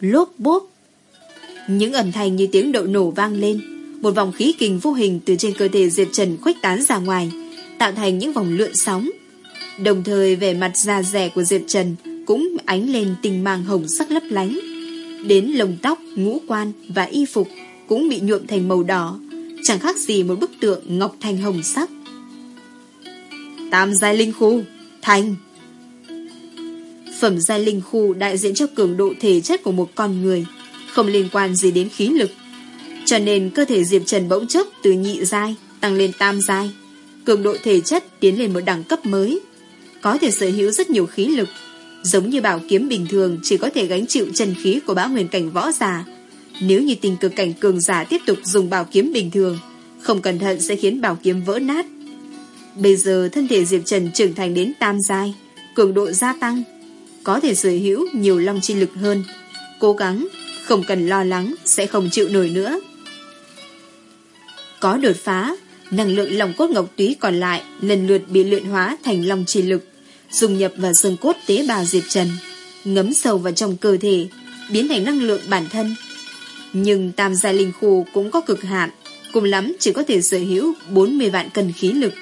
Lốp bốp! Những âm thanh như tiếng đậu nổ vang lên, một vòng khí kình vô hình từ trên cơ thể Diệp Trần khuếch tán ra ngoài, tạo thành những vòng lượn sóng. Đồng thời vẻ mặt da rẻ của Diệp Trần cũng ánh lên tình mang hồng sắc lấp lánh. Đến lồng tóc, ngũ quan và y phục cũng bị nhuộm thành màu đỏ, chẳng khác gì một bức tượng ngọc thành hồng sắc. Tam giai linh khu, thành. Phẩm giai linh khu đại diện cho cường độ thể chất của một con người, không liên quan gì đến khí lực cho nên cơ thể Diệp Trần bỗng chốc từ nhị giai tăng lên tam giai. cường độ thể chất tiến lên một đẳng cấp mới, có thể sở hữu rất nhiều khí lực, giống như bảo kiếm bình thường chỉ có thể gánh chịu chân khí của bão huyền cảnh võ giả. Nếu như tình cực cảnh cường giả tiếp tục dùng bảo kiếm bình thường, không cẩn thận sẽ khiến bảo kiếm vỡ nát. Bây giờ thân thể Diệp Trần trưởng thành đến tam giai, cường độ gia tăng, có thể sở hữu nhiều long chi lực hơn. Cố gắng, không cần lo lắng, sẽ không chịu nổi nữa. Có đột phá, năng lượng lòng cốt ngọc túy còn lại lần lượt bị luyện hóa thành lòng trì lực, dùng nhập vào xương cốt tế bào Diệp Trần, ngấm sâu vào trong cơ thể, biến thành năng lượng bản thân. Nhưng tam gia linh khu cũng có cực hạn, cùng lắm chỉ có thể sở hữu 40 vạn cân khí lực.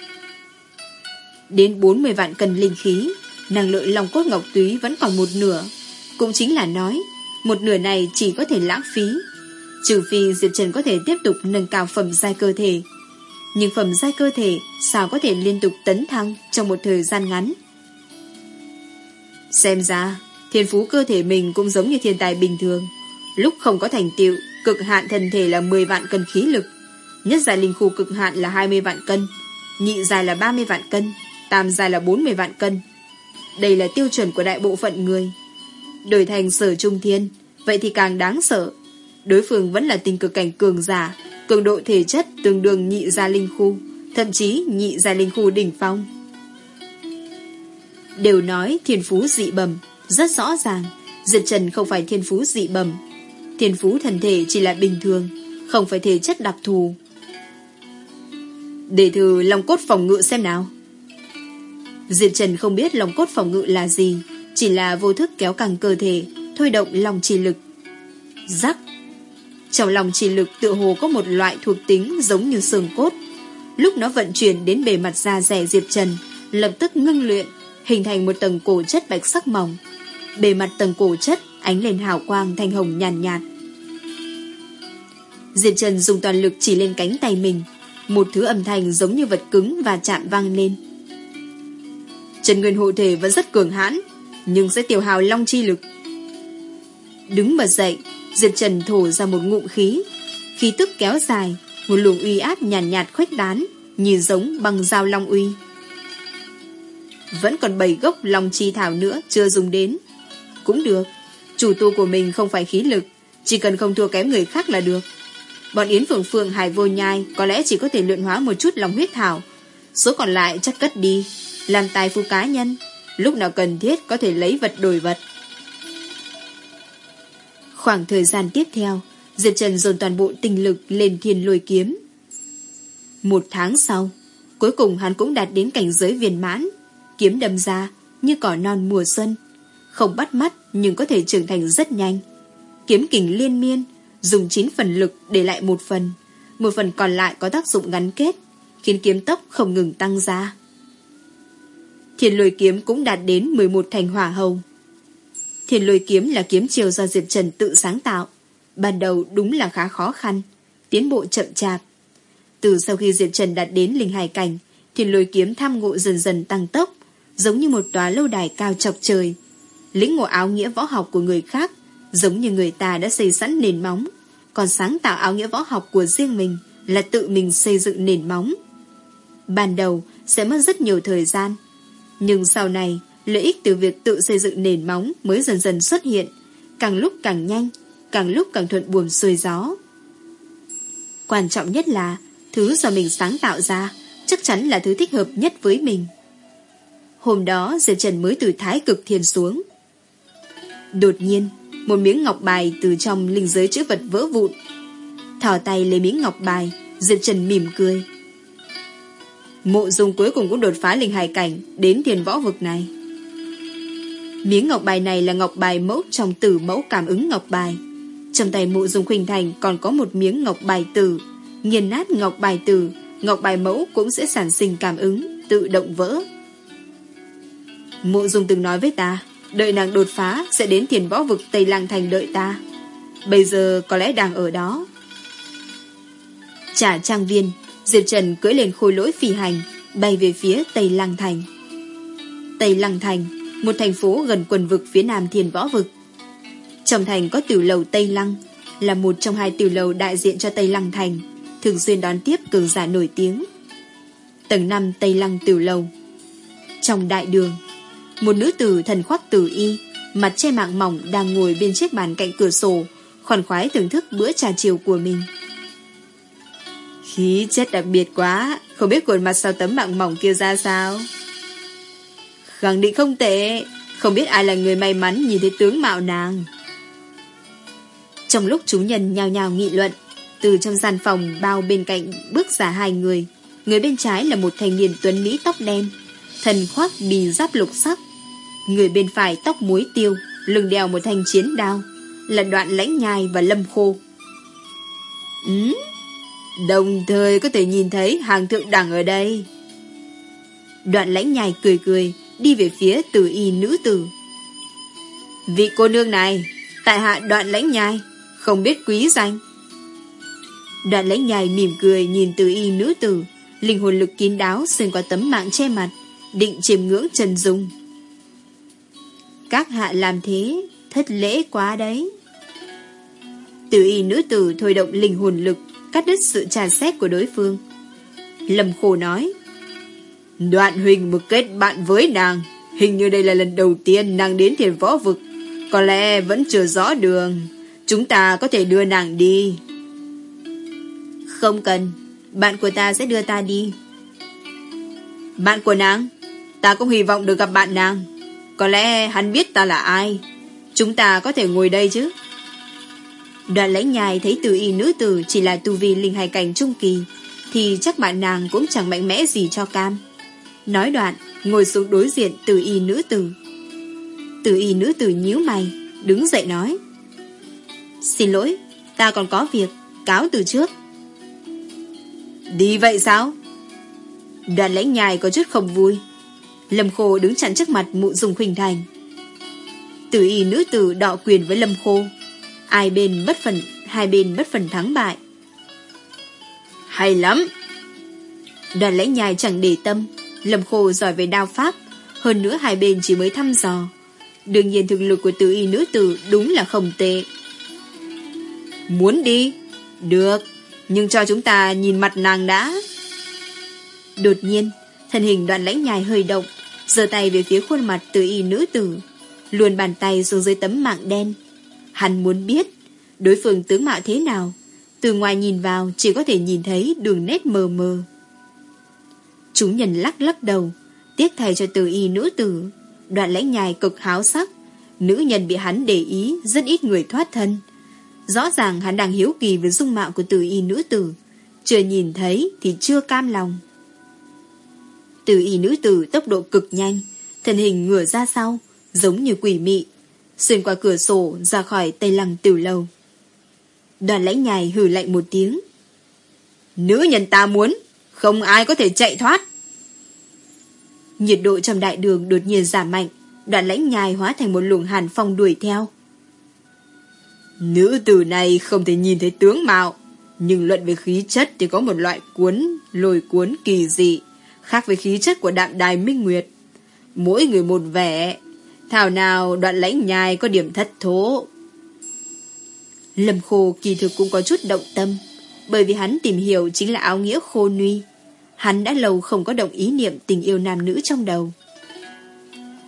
Đến 40 vạn cân linh khí, năng lượng lòng cốt ngọc túy vẫn còn một nửa, cũng chính là nói, một nửa này chỉ có thể lãng phí, trừ phi Diệp Trần có thể tiếp tục nâng cao phẩm giai cơ thể. Nhưng phẩm giai cơ thể sao có thể liên tục tấn thăng trong một thời gian ngắn. Xem ra, thiên phú cơ thể mình cũng giống như thiên tài bình thường. Lúc không có thành tựu, cực hạn thân thể là 10 vạn cân khí lực. Nhất dài linh khu cực hạn là 20 vạn cân, nhị dài là 30 vạn cân, tam dài là 40 vạn cân. Đây là tiêu chuẩn của đại bộ phận người. Đổi thành sở trung thiên, vậy thì càng đáng sợ. Đối phương vẫn là tình cực cảnh cường giả, cường độ thể chất tương đương nhị gia linh khu, thậm chí nhị gia linh khu đỉnh phong. Đều nói thiên phú dị bẩm, rất rõ ràng, Diệp Trần không phải thiên phú dị bẩm. Thiên phú thần thể chỉ là bình thường, không phải thể chất đặc thù. Để thử lòng cốt phòng ngự xem nào. Diệp Trần không biết lòng cốt phòng ngự là gì, chỉ là vô thức kéo căng cơ thể, thôi động lòng trì lực. Rắc. Trong lòng chỉ lực tựa hồ có một loại thuộc tính giống như xương cốt. Lúc nó vận chuyển đến bề mặt da rẻ Diệp Trần, lập tức ngưng luyện, hình thành một tầng cổ chất bạch sắc mỏng. Bề mặt tầng cổ chất ánh lên hào quang thanh hồng nhàn nhạt, nhạt. Diệp Trần dùng toàn lực chỉ lên cánh tay mình, một thứ âm thanh giống như vật cứng và chạm vang lên. Trần Nguyên hộ thể vẫn rất cường hãn, nhưng sẽ tiêu hào long chi lực. Đứng bật dậy, Diệp Trần thổ ra một ngụm khí, khí tức kéo dài, một luồng uy áp nhàn nhạt, nhạt khuếch tán, như giống bằng dao long uy. Vẫn còn bảy gốc long chi thảo nữa chưa dùng đến. Cũng được, chủ tu của mình không phải khí lực, chỉ cần không thua kém người khác là được. Bọn Yến Phượng Phượng Hải Vô Nhai có lẽ chỉ có thể luyện hóa một chút lòng huyết thảo, số còn lại chắc cất đi, làm tài phu cá nhân, lúc nào cần thiết có thể lấy vật đổi vật. Khoảng thời gian tiếp theo, Diệp Trần dồn toàn bộ tinh lực lên thiên lôi kiếm. Một tháng sau, cuối cùng hắn cũng đạt đến cảnh giới viên mãn, kiếm đâm ra như cỏ non mùa xuân, không bắt mắt nhưng có thể trưởng thành rất nhanh. Kiếm kình liên miên, dùng 9 phần lực để lại một phần, một phần còn lại có tác dụng gắn kết, khiến kiếm tốc không ngừng tăng ra. Thiên lôi kiếm cũng đạt đến 11 thành hỏa hồng. Thiên lôi kiếm là kiếm chiều do Diệp Trần tự sáng tạo. Ban đầu đúng là khá khó khăn, tiến bộ chậm chạp. Từ sau khi Diệp Trần đạt đến linh hải cảnh, thiên lôi kiếm tham ngộ dần dần tăng tốc, giống như một tòa lâu đài cao chọc trời. Lĩnh ngộ áo nghĩa võ học của người khác, giống như người ta đã xây sẵn nền móng, còn sáng tạo áo nghĩa võ học của riêng mình là tự mình xây dựng nền móng. Ban đầu sẽ mất rất nhiều thời gian, nhưng sau này, lợi ích từ việc tự xây dựng nền móng mới dần dần xuất hiện, càng lúc càng nhanh, càng lúc càng thuận buồm xuôi gió. Quan trọng nhất là, thứ do mình sáng tạo ra chắc chắn là thứ thích hợp nhất với mình. Hôm đó Diệp Trần mới từ thái cực thiền xuống. Đột nhiên, một miếng ngọc bài từ trong linh giới chữ vật vỡ vụn. Thỏ tay lấy miếng ngọc bài, Diệp Trần mỉm cười. Mộ dung cuối cùng cũng đột phá linh hải cảnh đến thiền võ vực này. Miếng ngọc bài này là ngọc bài mẫu trong tử mẫu cảm ứng ngọc bài. Trong tay mộ dung khuynh thành còn có một miếng ngọc bài tử. Nghiền nát ngọc bài tử, ngọc bài mẫu cũng sẽ sản sinh cảm ứng, tự động vỡ. Mộ dung từng nói với ta, đợi nàng đột phá sẽ đến thiền võ vực Tây Lang Thành đợi ta. Bây giờ có lẽ đang ở đó. Trả trang viên, Diệp Trần cưỡi lên khôi lỗi phi hành, bay về phía Tây Lăng Thành. Tây Lăng Thành, một thành phố gần quần vực phía nam thiền võ vực. Trong thành có tiểu lầu Tây Lăng, là một trong hai tiểu lầu đại diện cho Tây Lăng Thành, thường xuyên đón tiếp cường giả nổi tiếng. Tầng 5 Tây Lăng Tiểu Lầu Trong đại đường Một nữ tử thần khoác tử y Mặt che mạng mỏng đang ngồi bên chiếc bàn cạnh cửa sổ Khoản khoái thưởng thức bữa trà chiều của mình Khí chất đặc biệt quá Không biết khuôn mặt sau tấm mạng mỏng kia ra sao Khẳng định không tệ. Không biết ai là người may mắn nhìn thấy tướng mạo nàng. Trong lúc chúng nhân nhào nhào nghị luận, Từ trong gian phòng bao bên cạnh bước ra hai người. Người bên trái là một thanh niên tuấn Mỹ tóc đen, Thần khoác bì giáp lục sắc. Người bên phải tóc muối tiêu, Lưng đeo một thanh chiến đao, Là đoạn lãnh nhai và lâm khô. Ừ Đồng thời có thể nhìn thấy hàng thượng đẳng ở đây. Đoạn lãnh nhai cười cười Đi về phía tử y nữ tử. Vị cô nương này, Tại hạ đoạn lãnh nhai, Không biết quý danh. Đoạn lãnh nhai mỉm cười nhìn tử y nữ tử, Linh hồn lực kín đáo xuyên qua tấm mạng che mặt, Định chiêm ngưỡng Trần Dung. Các hạ làm thế, Thất lễ quá đấy. Tử y nữ tử thôi động linh hồn lực, Cắt đứt sự trà xét của đối phương. Lầm khổ nói Đoạn huynh một kết bạn với nàng. Hình như đây là lần đầu tiên nàng đến thiền võ vực. Có lẽ vẫn chưa rõ đường. Chúng ta có thể đưa nàng đi. Không cần. Bạn của ta sẽ đưa ta đi. Bạn của nàng? Ta cũng hy vọng được gặp bạn nàng. Có lẽ hắn biết ta là ai. Chúng ta có thể ngồi đây chứ? Đoàn lãnh nhài thấy từ y nữ tử Chỉ là tu vi linh hài cảnh trung kỳ, Thì chắc bạn nàng cũng chẳng mạnh mẽ gì cho cam. Nói đoạn, Ngồi xuống đối diện từ y nữ tử. Từ y nữ tử nhíu mày, Đứng dậy nói, Xin lỗi, Ta còn có việc, Cáo từ trước. Đi vậy sao? Đoàn lãnh nhài có chút không vui. Lâm Khô đứng chặn trước mặt mụ dùng khuynh thành. Tử y nữ tử đọ quyền với Lâm Khô. Ai bên bất phần Hai bên bất phần thắng bại. Hay lắm. Đoàn lãnh nhài chẳng để tâm. Lâm Khô giỏi về đao pháp, Hơn nữa hai bên chỉ mới thăm dò. Đương nhiên thực lực của tử y nữ tử Đúng là không tệ. Muốn đi? Được, Nhưng cho chúng ta nhìn mặt nàng đã. Đột nhiên, Thân hình đoạn lãnh nhài hơi động, giơ tay về phía khuôn mặt tử y nữ tử, Luồn bàn tay xuống dưới tấm mạng đen. Hắn muốn biết, Đối phương tướng mạo thế nào? Từ ngoài nhìn vào, chỉ có thể nhìn thấy đường nét mờ mờ. Chúng nhân lắc lắc đầu, Tiếc thầy cho từ y nữ tử. Đoạn lãnh nhài cực háo sắc, Nữ nhân bị hắn để ý, Rất ít người thoát thân. Rõ ràng hắn đang hiếu kỳ với dung mạo của từ y nữ tử, Chưa nhìn thấy Thì chưa cam lòng. Từ y nữ tử tốc độ cực nhanh, Thân hình ngửa ra sau, Giống như quỷ mị, Xuyên qua cửa sổ ra khỏi tây lăng tiểu lâu. Đoàn lãnh nhài hử lạnh một tiếng. Nữ nhân ta muốn không ai có thể chạy thoát. Nhiệt độ trong đại đường đột nhiên giảm mạnh, Đoạn lãnh nhai hóa thành một luồng hàn phong đuổi theo. Nữ tử này không thể nhìn thấy tướng mạo, Nhưng luận về khí chất thì có một loại cuốn Lồi cuốn kỳ dị, Khác với khí chất của đạm đài minh nguyệt. Mỗi người một vẻ, Thảo nào đoạn lãnh nhai có điểm thất thố. Lâm khô kỳ thực cũng có chút động tâm, Bởi vì hắn tìm hiểu chính là áo nghĩa khô nuy Hắn đã lâu không có động ý niệm tình yêu nam nữ trong đầu.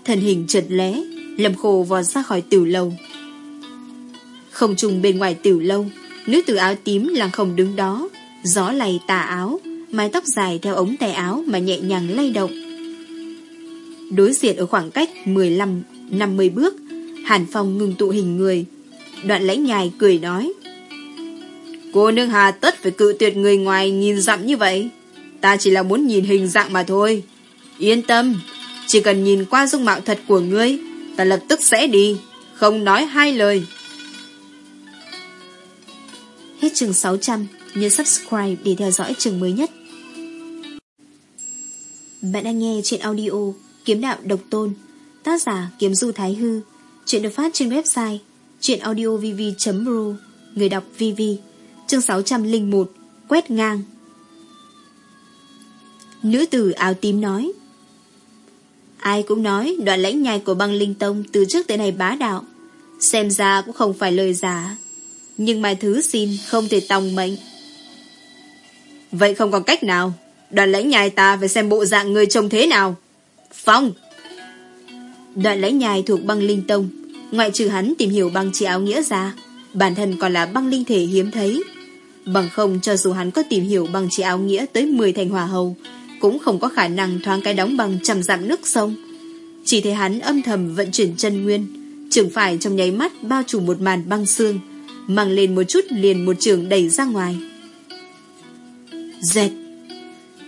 Thần hình chợt lé Lâm khô vọt ra khỏi tiểu lâu. Không trùng bên ngoài tiểu lâu, Nữ tử áo tím làng không đứng đó, Gió lầy tà áo, Mái tóc dài theo ống tay áo Mà nhẹ nhàng lay động. Đối diện ở khoảng cách 15-50 bước, Hàn Phong ngừng tụ hình người. Đoạn lãnh nhài cười nói, Cô nương hà tất phải cự tuyệt người ngoài nhìn dặm như vậy. Ta chỉ là muốn nhìn hình dạng mà thôi. Yên tâm, Chỉ cần nhìn qua dung mạo thật của ngươi, Ta lập tức sẽ đi, Không nói hai lời. Hết chương 600 Nhớ subscribe để theo dõi chương mới nhất. Bạn đang nghe trên audio Kiếm đạo độc tôn, Tác giả Kiếm Du Thái Hư, Chuyện được phát trên website Chuyện audiovv.ro Người đọc VV Chương 601 Quét ngang. Nữ tử áo tím nói Ai cũng nói đoạn lãnh nhai của băng linh tông từ trước tới nay bá đạo. Xem ra cũng không phải lời giả. Nhưng mà thứ xin không thể tòng mệnh. Vậy không còn cách nào. Đoàn lãnh nhai ta phải xem bộ dạng người trông thế nào. Phong! Đoạn lãnh nhai thuộc băng linh tông. Ngoại trừ hắn tìm hiểu băng chỉ áo nghĩa ra, bản thân còn là băng linh thể hiếm thấy. Bằng không cho dù hắn có tìm hiểu băng chỉ áo nghĩa tới 10 thành hòa hầu, cũng không có khả năng thoáng cái đóng bằng trăm dặm nước sông. Chỉ thấy hắn âm thầm vận chuyển chân nguyên, trường phải trong nháy mắt bao trùm một màn băng xương, mang lên một chút liền một trường đẩy ra ngoài. Dẹt!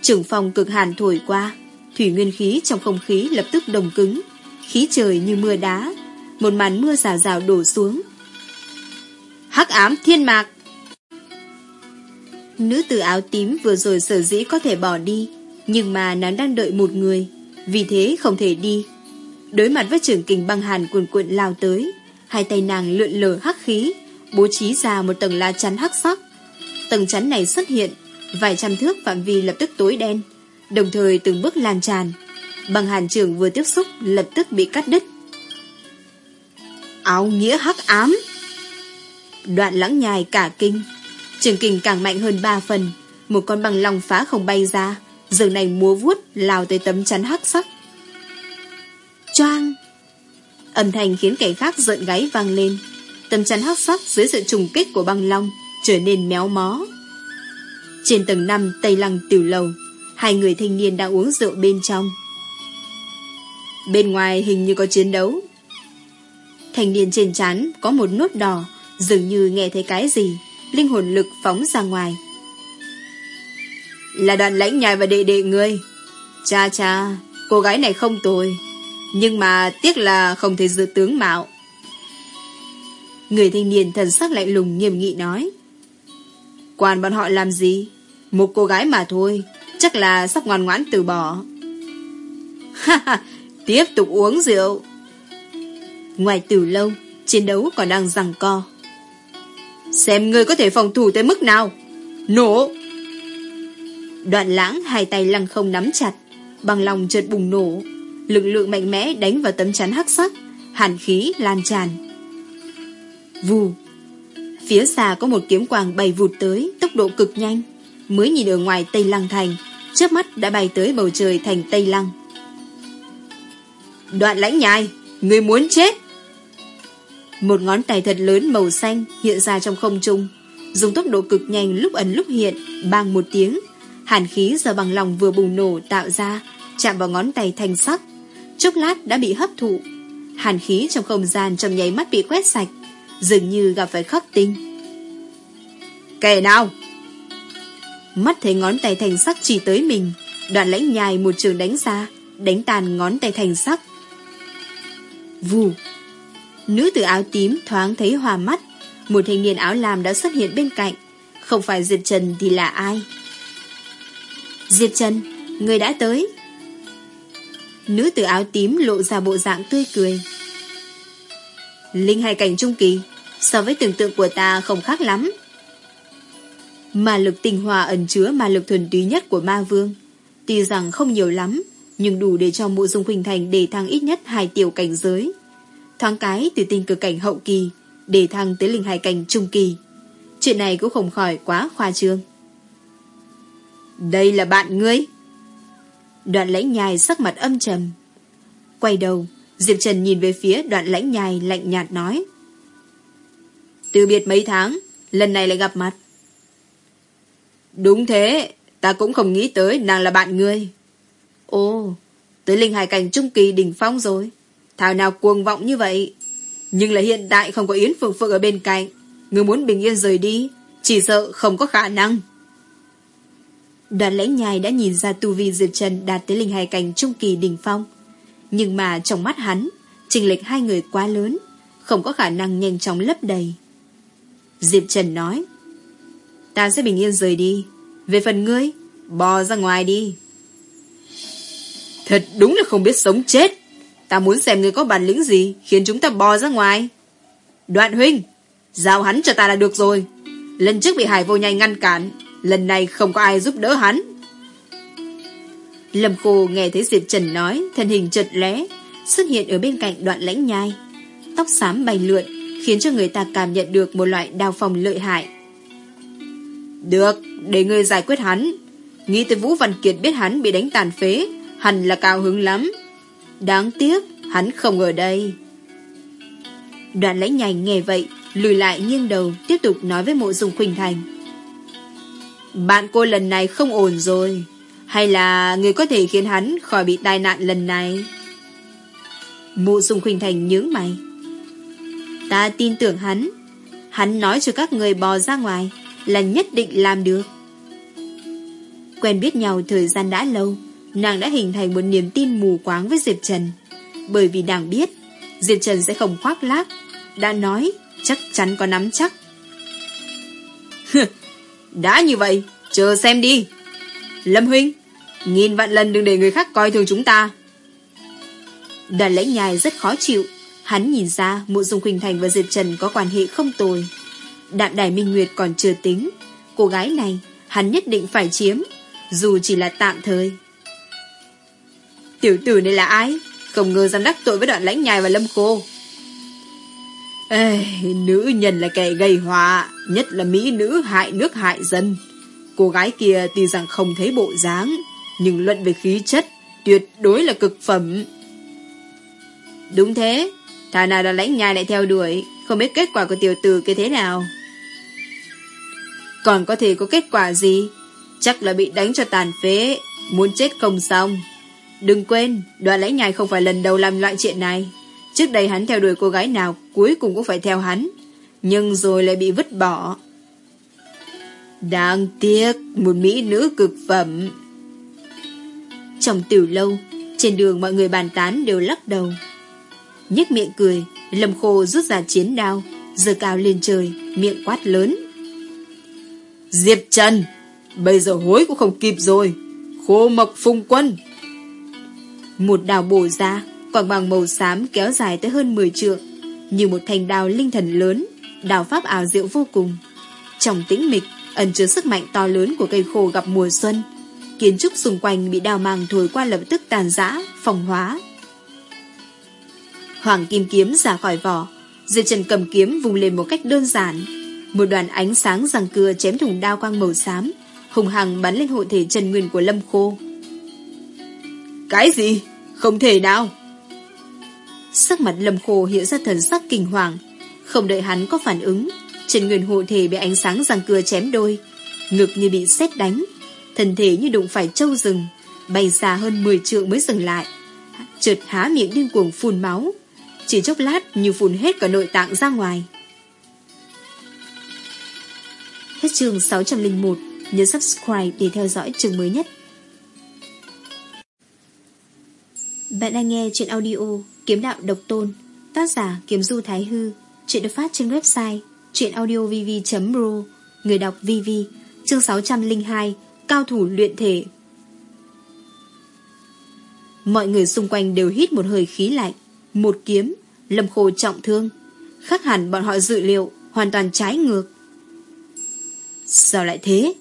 Trường phong cực hàn thổi qua, thủy nguyên khí trong không khí lập tức đồng cứng, khí trời như mưa đá, một màn mưa rào rào đổ xuống. Hắc ám thiên mạc! Nữ tử áo tím vừa rồi sở dĩ có thể bỏ đi, nhưng mà nàng đang đợi một người, vì thế không thể đi. Đối mặt với trường kình băng hàn cuồn cuộn lao tới, hai tay nàng lượn lờ hắc khí, bố trí ra một tầng la chắn hắc sắc. Tầng chắn này xuất hiện, vài trăm thước phạm vi lập tức tối đen, đồng thời từng bước lan tràn. Băng hàn trường vừa tiếp xúc lập tức bị cắt đứt. Áo nghĩa hắc ám Đoạn lãng nhài cả kinh Trường kình càng mạnh hơn ba phần Một con băng long phá không bay ra Giờ này múa vuốt, lao tới tấm chắn hắc sắc. Choang! Âm thanh khiến kẻ khác giận gáy vang lên. Tấm chắn hắc sắc dưới sự trùng kích của băng long Trở nên méo mó. Trên tầng 5 Tây Lăng tiểu lầu, Hai người thanh niên đang uống rượu bên trong. Bên ngoài hình như có chiến đấu. Thanh niên trên chán có một nốt đỏ, Dường như nghe thấy cái gì, Linh hồn lực phóng ra ngoài. Là đoàn lãnh nhài và đệ đệ ngươi. Cha cha, Cô gái này không tồi, Nhưng mà tiếc là không thể dự tướng mạo. Người thanh niên thần sắc lạnh lùng nghiêm nghị nói Quan bọn họ làm gì? Một cô gái mà thôi, Chắc là sắp ngoan ngoãn từ bỏ. Ha ha, Tiếp tục uống rượu. Ngoài từ lâu, Chiến đấu còn đang rằng co. Xem ngươi có thể phòng thủ tới mức nào. Nổ! Đoạn lãng hai tay lăng không nắm chặt Bằng lòng chợt bùng nổ. Lực lượng mạnh mẽ đánh vào tấm chắn hắc sắc Hàn khí lan tràn. Vù! Phía xa có một kiếm quang bay vụt tới Tốc độ cực nhanh. Mới nhìn ở ngoài Tây Lăng Thành Trước mắt đã bay tới bầu trời thành Tây Lăng. Đoạn lãnh nhai Người muốn chết! Một ngón tay thật lớn màu xanh hiện ra trong không trung, dùng tốc độ cực nhanh lúc ẩn lúc hiện, bang một tiếng. Hàn khí do bằng lòng vừa bùng nổ tạo ra, chạm vào ngón tay thanh sắc. Chốc lát đã bị hấp thụ. Hàn khí trong không gian trong nháy mắt bị quét sạch, dường như gặp phải khắc tinh. Kẻ nào? Mắt thấy ngón tay thành sắc chỉ tới mình, đoạn lãnh nhài một trường đánh ra, đánh tàn ngón tay thành sắc. Vù, Nữ tử áo tím thoáng thấy hòa mắt Một thanh niên áo lam đã xuất hiện bên cạnh Không phải diệt Trần thì là ai Diệp Trần, Người đã tới. Nữ tử áo tím lộ ra bộ dạng tươi cười. Linh hai cảnh trung kỳ, So với tưởng tượng của ta không khác lắm. Mà lực tinh hòa ẩn chứa mà lực thuần túy nhất của ma vương. Tuy rằng không nhiều lắm, Nhưng đủ để cho mộ dung khuynh thành đề thăng ít nhất hai tiểu cảnh giới. Thoáng cái từ tinh cực cảnh hậu kỳ để thăng tới linh hải cảnh trung kỳ. Chuyện này cũng không khỏi quá khoa trương. Đây là bạn ngươi. Đoạn lãnh nhai sắc mặt âm trầm. Quay đầu, Diệp Trần nhìn về phía đoạn lãnh nhai lạnh nhạt nói. Từ biệt mấy tháng, lần này lại gặp mặt. Đúng thế, ta cũng không nghĩ tới nàng là bạn ngươi. Ồ, tới linh hải cảnh trung kỳ đỉnh phong rồi. Thảo nào cuồng vọng như vậy Nhưng là hiện tại không có Yến Phượng Phượng ở bên cạnh Người muốn bình yên rời đi Chỉ sợ không có khả năng Đoàn lễ nhai đã nhìn ra tu vi Diệp Trần đạt tới linh hài cảnh trung kỳ đỉnh phong. Nhưng mà trong mắt hắn, trình lệch hai người quá lớn, không có khả năng nhanh chóng lấp đầy. Diệp Trần nói, Ta sẽ bình yên rời đi. Về phần ngươi, bò ra ngoài đi. Thật đúng là không biết sống chết. Ta muốn xem người có bản lĩnh gì Khiến chúng ta bò ra ngoài Đoạn huynh Giao hắn cho ta là được rồi Lần trước bị hải vô nhai ngăn cản Lần này không có ai giúp đỡ hắn Lâm khô nghe thấy Diệp Trần nói Thân hình chợt lé Xuất hiện ở bên cạnh đoạn lãnh nhai Tóc xám bay lượn Khiến cho người ta cảm nhận được một loại đào phòng lợi hại Được Để ngươi giải quyết hắn Nghĩ tới Vũ Văn Kiệt biết hắn bị đánh tàn phế, hẳn là cao hứng lắm. Đáng tiếc, hắn không ở đây. Đoạn lãnh nhành nghe vậy, lùi lại nghiêng đầu, tiếp tục nói với mộ dung Khuynh Thành. Bạn cô lần này không ổn rồi. Hay là người có thể khiến hắn khỏi bị tai nạn lần này? mụ dung Khuynh Thành nhướng mày. Ta tin tưởng hắn. Hắn nói cho các người bò ra ngoài là nhất định làm được. Quen biết nhau thời gian đã lâu, nàng đã hình thành một niềm tin mù quáng với Diệp Trần. Bởi vì nàng biết, Diệp Trần sẽ không khoác lác. Đã nói, chắc chắn có nắm chắc. đã như vậy, chờ xem đi. Lâm Huynh, nghìn vạn lần đừng để người khác coi thường chúng ta. Đoàn lãnh nhài rất khó chịu. Hắn nhìn ra mộ dung Quỳnh Thành và Diệp Trần có quan hệ không tồi. Đạm đài Minh Nguyệt còn chưa tính. Cô gái này, hắn nhất định phải chiếm, dù chỉ là tạm thời. Tiểu tử này là ai? Không ngờ dám đắc tội với đoạn lãnh nhài và lâm khô. Ê, nữ nhân là kẻ gây họa, nhất là mỹ nữ hại nước hại dân. Cô gái kia tuy rằng không thấy bộ dáng, nhưng luận về khí chất, tuyệt đối là cực phẩm. Đúng thế, thà nào là lãnh nhai lại theo đuổi, không biết kết quả của tiểu tử kia thế nào. Còn có thể có kết quả gì? Chắc là bị đánh cho tàn phế, muốn chết không xong. Đừng quên, đoàn lãnh nhai không phải lần đầu làm loại chuyện này. Trước đây hắn theo đuổi cô gái nào cuối cùng cũng phải theo hắn. Nhưng rồi lại bị vứt bỏ. Đáng tiếc, một mỹ nữ cực phẩm. Trong tiểu lâu, trên đường mọi người bàn tán đều lắc đầu. nhếch miệng cười, Lâm Khô rút ra chiến đao, giơ cao lên trời, miệng quát lớn. Diệp Trần, bây giờ hối cũng không kịp rồi. Khô mộc phung quân. Một đào bổ ra, quảng bằng màu xám kéo dài tới hơn 10 trượng, như một thanh đào linh thần lớn, đào pháp ảo diệu vô cùng. Trong tĩnh mịch, ẩn chứa sức mạnh to lớn của cây khô gặp mùa xuân. Kiến trúc xung quanh bị đào màng thổi qua lập tức tàn rã, phòng hóa. Hoàng kim kiếm ra khỏi vỏ, Diệp Trần cầm kiếm vùng lên một cách đơn giản. Một đoàn ánh sáng răng cưa chém thủng đao quang màu xám, hùng hằng bắn lên hộ thể Trần Nguyên của Lâm Khô. Cái gì? Không thể nào! Sắc mặt Lâm Khô hiện ra thần sắc kinh hoàng. Không đợi hắn có phản ứng, Trần Nguyên hộ thể bị ánh sáng răng cưa chém đôi, ngực như bị sét đánh, thân thể như đụng phải trâu rừng, bay xa hơn 10 trượng mới dừng lại. Chợt há miệng điên cuồng phun máu, chỉ chốc lát như phun hết cả nội tạng ra ngoài. Hết chương 601, nhớ subscribe để theo dõi chương mới nhất. Bạn đang nghe chuyện audio Kiếm đạo độc tôn, tác giả Kiếm Du Thái Hư, chuyện được phát trên website chuyenaudiovv.ro, người đọc VV, chương 602, cao thủ luyện thể. Mọi người xung quanh đều hít một hơi khí lạnh, một kiếm, lâm khô trọng thương. Khác hẳn bọn họ dự liệu, hoàn toàn trái ngược. Sao lại thế?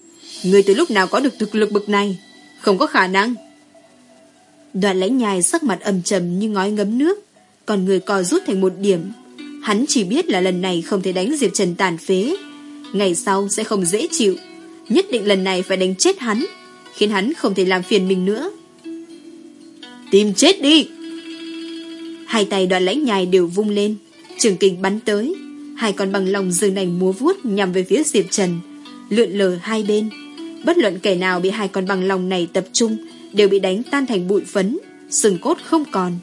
Người từ lúc nào có được thực lực bực này? Không có khả năng. Đoạn lãnh nhai sắc mặt ầm trầm như ngói ngấm nước, còn người co rút thành một điểm. Hắn chỉ biết là lần này không thể đánh Diệp Trần tàn phế. Ngày sau sẽ không dễ chịu. Nhất định lần này phải đánh chết hắn, khiến hắn không thể làm phiền mình nữa. Tìm chết đi! Hai tay đoạn lãnh nhai đều vung lên, trường kinh bắn tới. Hai con bằng lòng dương nành múa vuốt nhằm về phía Diệp Trần, lượn lờ hai bên. Bất luận kẻ nào bị hai con bằng lòng này tập trung đều bị đánh tan thành bụi phấn, sừng cốt không còn.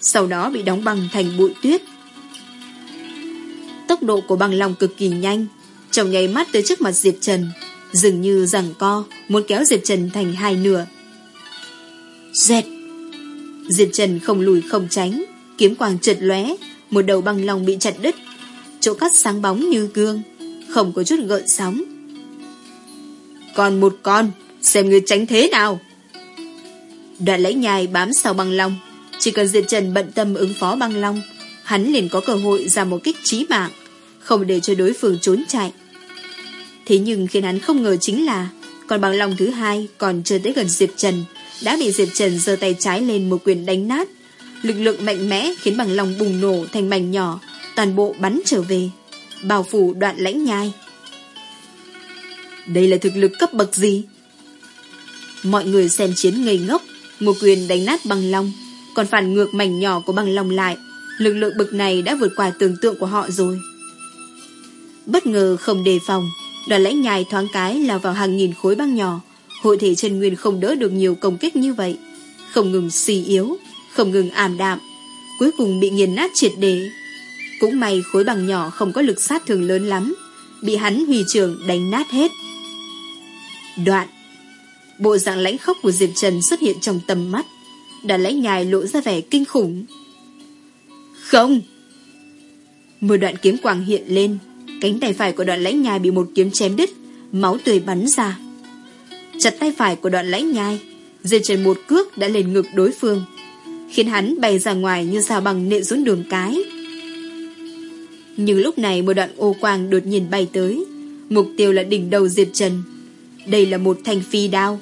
Sau đó bị đóng băng thành bụi tuyết. Tốc độ của bằng lòng cực kỳ nhanh, trong nháy mắt tới trước mặt Diệp Trần, dường như rằng co, muốn kéo Diệp Trần thành hai nửa. Dẹt! Diệp Trần không lùi không tránh, kiếm quang trượt lóe, một đầu băng lòng bị chặt đứt, chỗ cắt sáng bóng như gương, không có chút gợn sóng. Còn một con, xem người tránh thế nào. Đoạn lấy nhai bám sau băng long, chỉ cần Diệp Trần bận tâm ứng phó băng long, hắn liền có cơ hội ra một kích trí mạng, không để cho đối phương trốn chạy. Thế nhưng khiến hắn không ngờ chính là còn băng long thứ hai còn chưa tới gần Diệp Trần đã bị Diệp Trần giơ tay trái lên một quyền đánh nát. Lực lượng mạnh mẽ khiến bằng lòng bùng nổ thành mảnh nhỏ, toàn bộ bắn trở về, bao phủ đoạn lãnh nhai. Đây là thực lực cấp bậc gì? Mọi người xem chiến ngây ngốc, một quyền đánh nát bằng long, còn phản ngược mảnh nhỏ của bằng long lại. Lực lượng bực này đã vượt qua tưởng tượng của họ rồi. Bất ngờ không đề phòng, đoàn lãnh nhài thoáng cái lao vào hàng nghìn khối băng nhỏ. Hội thể chân nguyên không đỡ được nhiều công kích như vậy. Không ngừng suy yếu, không ngừng ảm đạm. Cuối cùng bị nghiền nát triệt để. Cũng may khối băng nhỏ không có lực sát thường lớn lắm. Bị hắn huy trường đánh nát hết. Đoạn Bộ dạng lãnh khốc của Diệp Trần xuất hiện trong tầm mắt. Đã lãnh nhài lộ ra vẻ kinh khủng. Không! Một đoạn kiếm quang hiện lên. Cánh tay phải của đoạn lãnh nhai bị một kiếm chém đứt. Máu tươi bắn ra. Chặt tay phải của đoạn lãnh nhai. Diệp Trần một cước đã lên ngực đối phương. Khiến hắn bay ra ngoài như sao bằng nện xuống đường cái. Nhưng lúc này một đoạn ô quang đột nhiên bay tới. Mục tiêu là đỉnh đầu Diệp Trần. Đây là một thanh phi đao.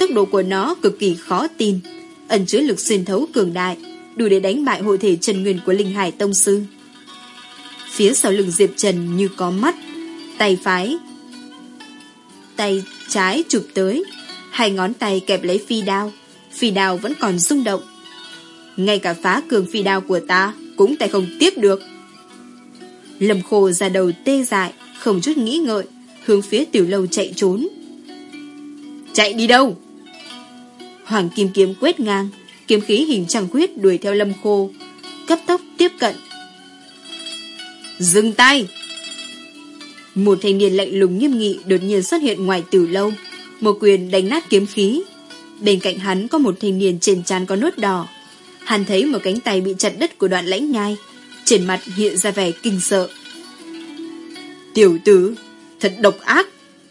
Tốc độ của nó cực kỳ khó tin. Ẩn chứa lực xuyên thấu cường đại. Đủ để đánh bại hội thể Trần Nguyên của Linh Hải Tông Sư. Phía sau lưng Diệp Trần như có mắt. Tay phái. Tay trái chụp tới. Hai ngón tay kẹp lấy phi đao. Phi đao vẫn còn rung động. Ngay cả phá cường phi đao của ta cũng tay không tiếp được. Lâm khô ra đầu tê dại, không chút nghĩ ngợi, hướng phía tiểu lâu chạy trốn. Chạy đi đâu? Hoàng kim kiếm quét ngang, kiếm khí hình trăng khuyết đuổi theo lâm khô, cấp tốc tiếp cận. Dừng tay! Một thanh niên lạnh lùng nghiêm nghị đột nhiên xuất hiện ngoài tử lâu, một quyền đánh nát kiếm khí. Bên cạnh hắn có một thanh niên trên trán có nốt đỏ. Hắn thấy một cánh tay bị chặt đứt của đoạn lãnh nhai, trên mặt hiện ra vẻ kinh sợ. Tiểu tử, thật độc ác.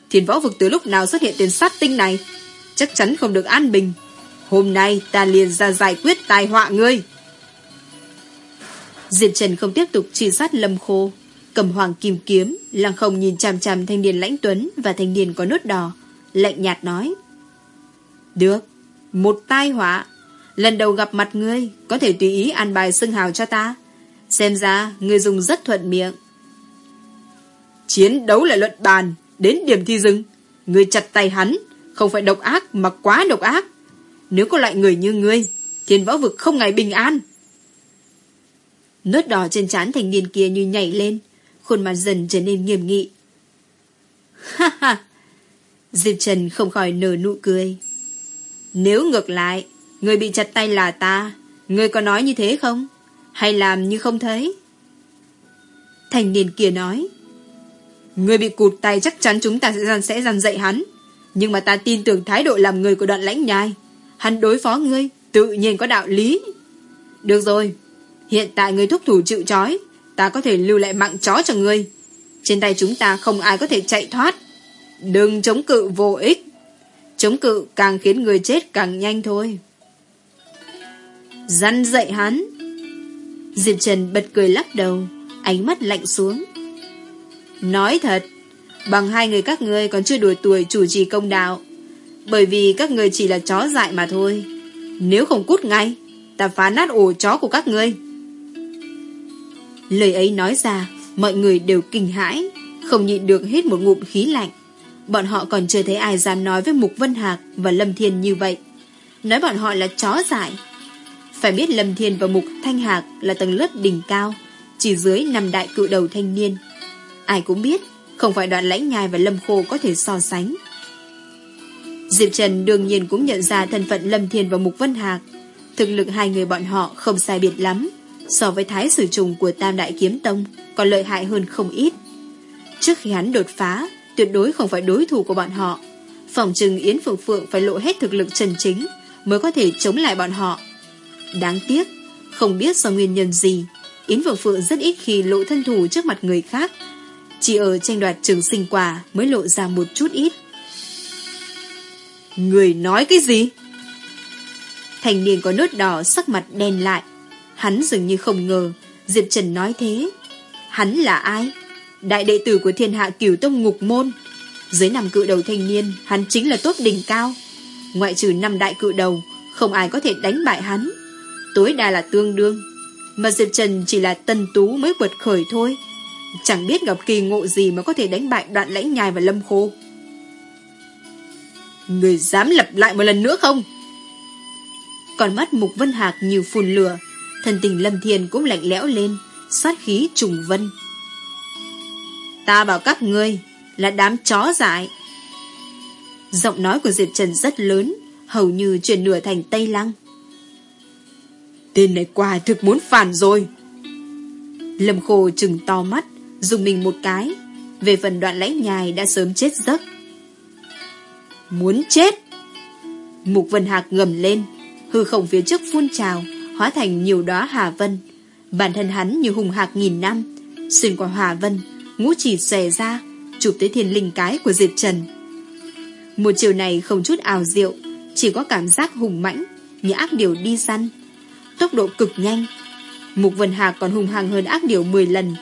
Thiên võ vực từ lúc nào xuất hiện tên sát tinh này? Chắc chắn không được an bình. Hôm nay ta liền ra giải quyết tai họa ngươi. Diệp Trần không tiếp tục truy sát Lâm Khô. Cầm hoàng kim kiếm, lăng không nhìn chằm chằm thanh niên lãnh tuấn và thanh niên có nốt đỏ. Lạnh nhạt nói. Được, một tai họa. Lần đầu gặp mặt ngươi, có thể tùy ý an bài xưng hào cho ta. Xem ra, ngươi dùng rất thuận miệng. Chiến đấu là luận bàn, đến điểm thi dừng. Ngươi chặt tay hắn, không phải độc ác mà quá độc ác. Nếu có loại người như ngươi, thiên võ vực không ngày bình an. Nốt đỏ trên trán thành niên kia như nhảy lên, khuôn mặt dần trở nên nghiêm nghị. Ha ha! Diệp Trần không khỏi nở nụ cười. Nếu ngược lại, người bị chặt tay là ta, người có nói như thế không? Hay làm như không thấy? Thành niên kia nói. Người bị cụt tay chắc chắn chúng ta sẽ, sẽ dằn dạy hắn. Nhưng mà ta tin tưởng thái độ làm người của đoạn lãnh nhai. Hắn đối phó ngươi, tự nhiên có đạo lý. Được rồi, hiện tại ngươi thúc thủ chịu trói ta có thể lưu lại mạng chó cho ngươi. Trên tay chúng ta không ai có thể chạy thoát. Đừng chống cự vô ích. Chống cự càng khiến người chết càng nhanh thôi. Răn dậy hắn. Diệp Trần bật cười lắc đầu, ánh mắt lạnh xuống. Nói thật, bằng hai người các ngươi còn chưa đuổi tuổi chủ trì công đạo. Bởi vì các người chỉ là chó dại mà thôi. Nếu không cút ngay, ta phá nát ổ chó của các ngươi. Lời ấy nói ra, mọi người đều kinh hãi, không nhịn được hết một ngụm khí lạnh. Bọn họ còn chưa thấy ai dám nói với Mục Vân Hạc và Lâm Thiên như vậy. Nói bọn họ là chó dại. Phải biết Lâm Thiên và Mục Thanh Hạc là tầng lớp đỉnh cao, chỉ dưới năm đại cự đầu thanh niên. Ai cũng biết, không phải đoạn lãnh nhai và Lâm Khô có thể so sánh. Diệp Trần đương nhiên cũng nhận ra thân phận Lâm Thiên và Mục Vân Hạc. Thực lực hai người bọn họ không sai biệt lắm, so với thái sử trùng của Tam Đại Kiếm Tông còn lợi hại hơn không ít. Trước khi hắn đột phá, tuyệt đối không phải đối thủ của bọn họ. Phòng trừng Yến Phượng Phượng phải lộ hết thực lực chân chính mới có thể chống lại bọn họ. Đáng tiếc, không biết do nguyên nhân gì, Yến Phượng Phượng rất ít khi lộ thân thủ trước mặt người khác. Chỉ ở tranh đoạt trường sinh quả mới lộ ra một chút ít. Người nói cái gì? Thành niên có nốt đỏ sắc mặt đen lại. Hắn dường như không ngờ Diệp Trần nói thế. Hắn là ai? Đại đệ tử của thiên hạ cửu tông ngục môn. Dưới năm cự đầu thanh niên, hắn chính là tốt đỉnh cao. Ngoại trừ năm đại cự đầu, không ai có thể đánh bại hắn. Tối đa là tương đương. Mà Diệp Trần chỉ là tân tú mới vượt khởi thôi. Chẳng biết gặp kỳ ngộ gì mà có thể đánh bại đoạn lãnh nhai và lâm khô. Người dám lặp lại một lần nữa không? Còn mắt Mục Vân Hạc như phun lửa, thần tình Lâm Thiên cũng lạnh lẽo lên, sát khí trùng vân. Ta bảo các ngươi là đám chó dại. Giọng nói của Diệp Trần rất lớn, hầu như chuyển nửa thành Tây Lăng. Tên này quả thực muốn phản rồi. Lâm Khô trừng to mắt, dùng mình một cái. Về phần đoạn lãnh nhài đã sớm chết giấc. Muốn chết! Mục Vân Hạc ngầm lên, hư không phía trước phun trào, hóa thành nhiều đóa hà vân. Bản thân hắn như hùng hạc nghìn năm, xuyên qua hà vân, ngũ chỉ xòe ra, chụp tới thiên linh cái của Diệp Trần. Một chiều này không chút ảo diệu, chỉ có cảm giác hùng mãnh, như ác điều đi săn. Tốc độ cực nhanh. Mục Vân Hạc còn hùng hăng hơn ác điều 10 lần.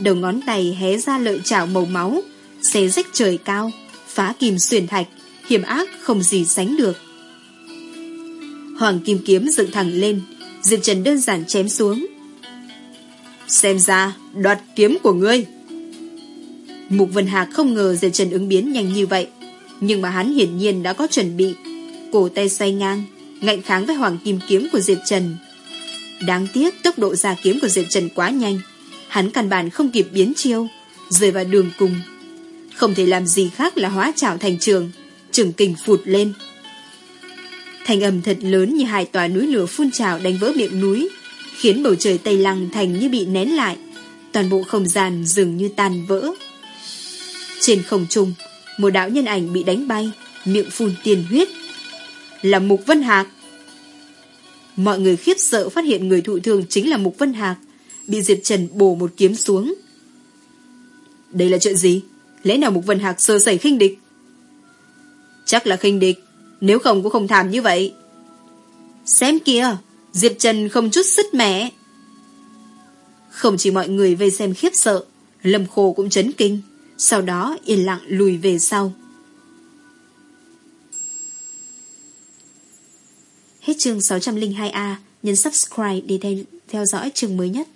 Đầu ngón tay hé ra lợi chảo màu máu, xé rách trời cao, phá kim xuyên thạch, hiểm ác không gì sánh được. Hoàng kim kiếm dựng thẳng lên, Diệp Trần đơn giản chém xuống. Xem ra, đoạt kiếm của ngươi. Mục Vân Hạc không ngờ Diệp Trần ứng biến nhanh như vậy, nhưng mà hắn hiển nhiên đã có chuẩn bị. Cổ tay xoay ngang, ngạnh kháng với hoàng kim kiếm của Diệp Trần. Đáng tiếc tốc độ ra kiếm của Diệp Trần quá nhanh, hắn căn bản không kịp biến chiêu, rơi vào đường cùng. Không thể làm gì khác là hóa trảo thành trường, trường kình phụt lên. Thành âm thật lớn như hai tòa núi lửa phun trào đánh vỡ miệng núi, khiến bầu trời Tây Lăng thành như bị nén lại, toàn bộ không gian dường như tan vỡ. Trên không trung, một đạo nhân ảnh bị đánh bay, miệng phun tiền huyết. Là Mục Vân Hạc. Mọi người khiếp sợ phát hiện người thụ thương chính là Mục Vân Hạc, bị Diệp Trần bổ một kiếm xuống. Đây là chuyện gì? Lẽ nào Mục Vân Hạc sơ sẩy khinh địch? Chắc là khinh địch, nếu không cũng không thảm như vậy. Xem kìa, Diệp Trần không chút sức mẻ. Không chỉ mọi người vây xem khiếp sợ, Lâm Khô cũng chấn kinh, sau đó yên lặng lùi về sau. Hết chương 602A, nhấn subscribe để theo dõi chương mới nhất.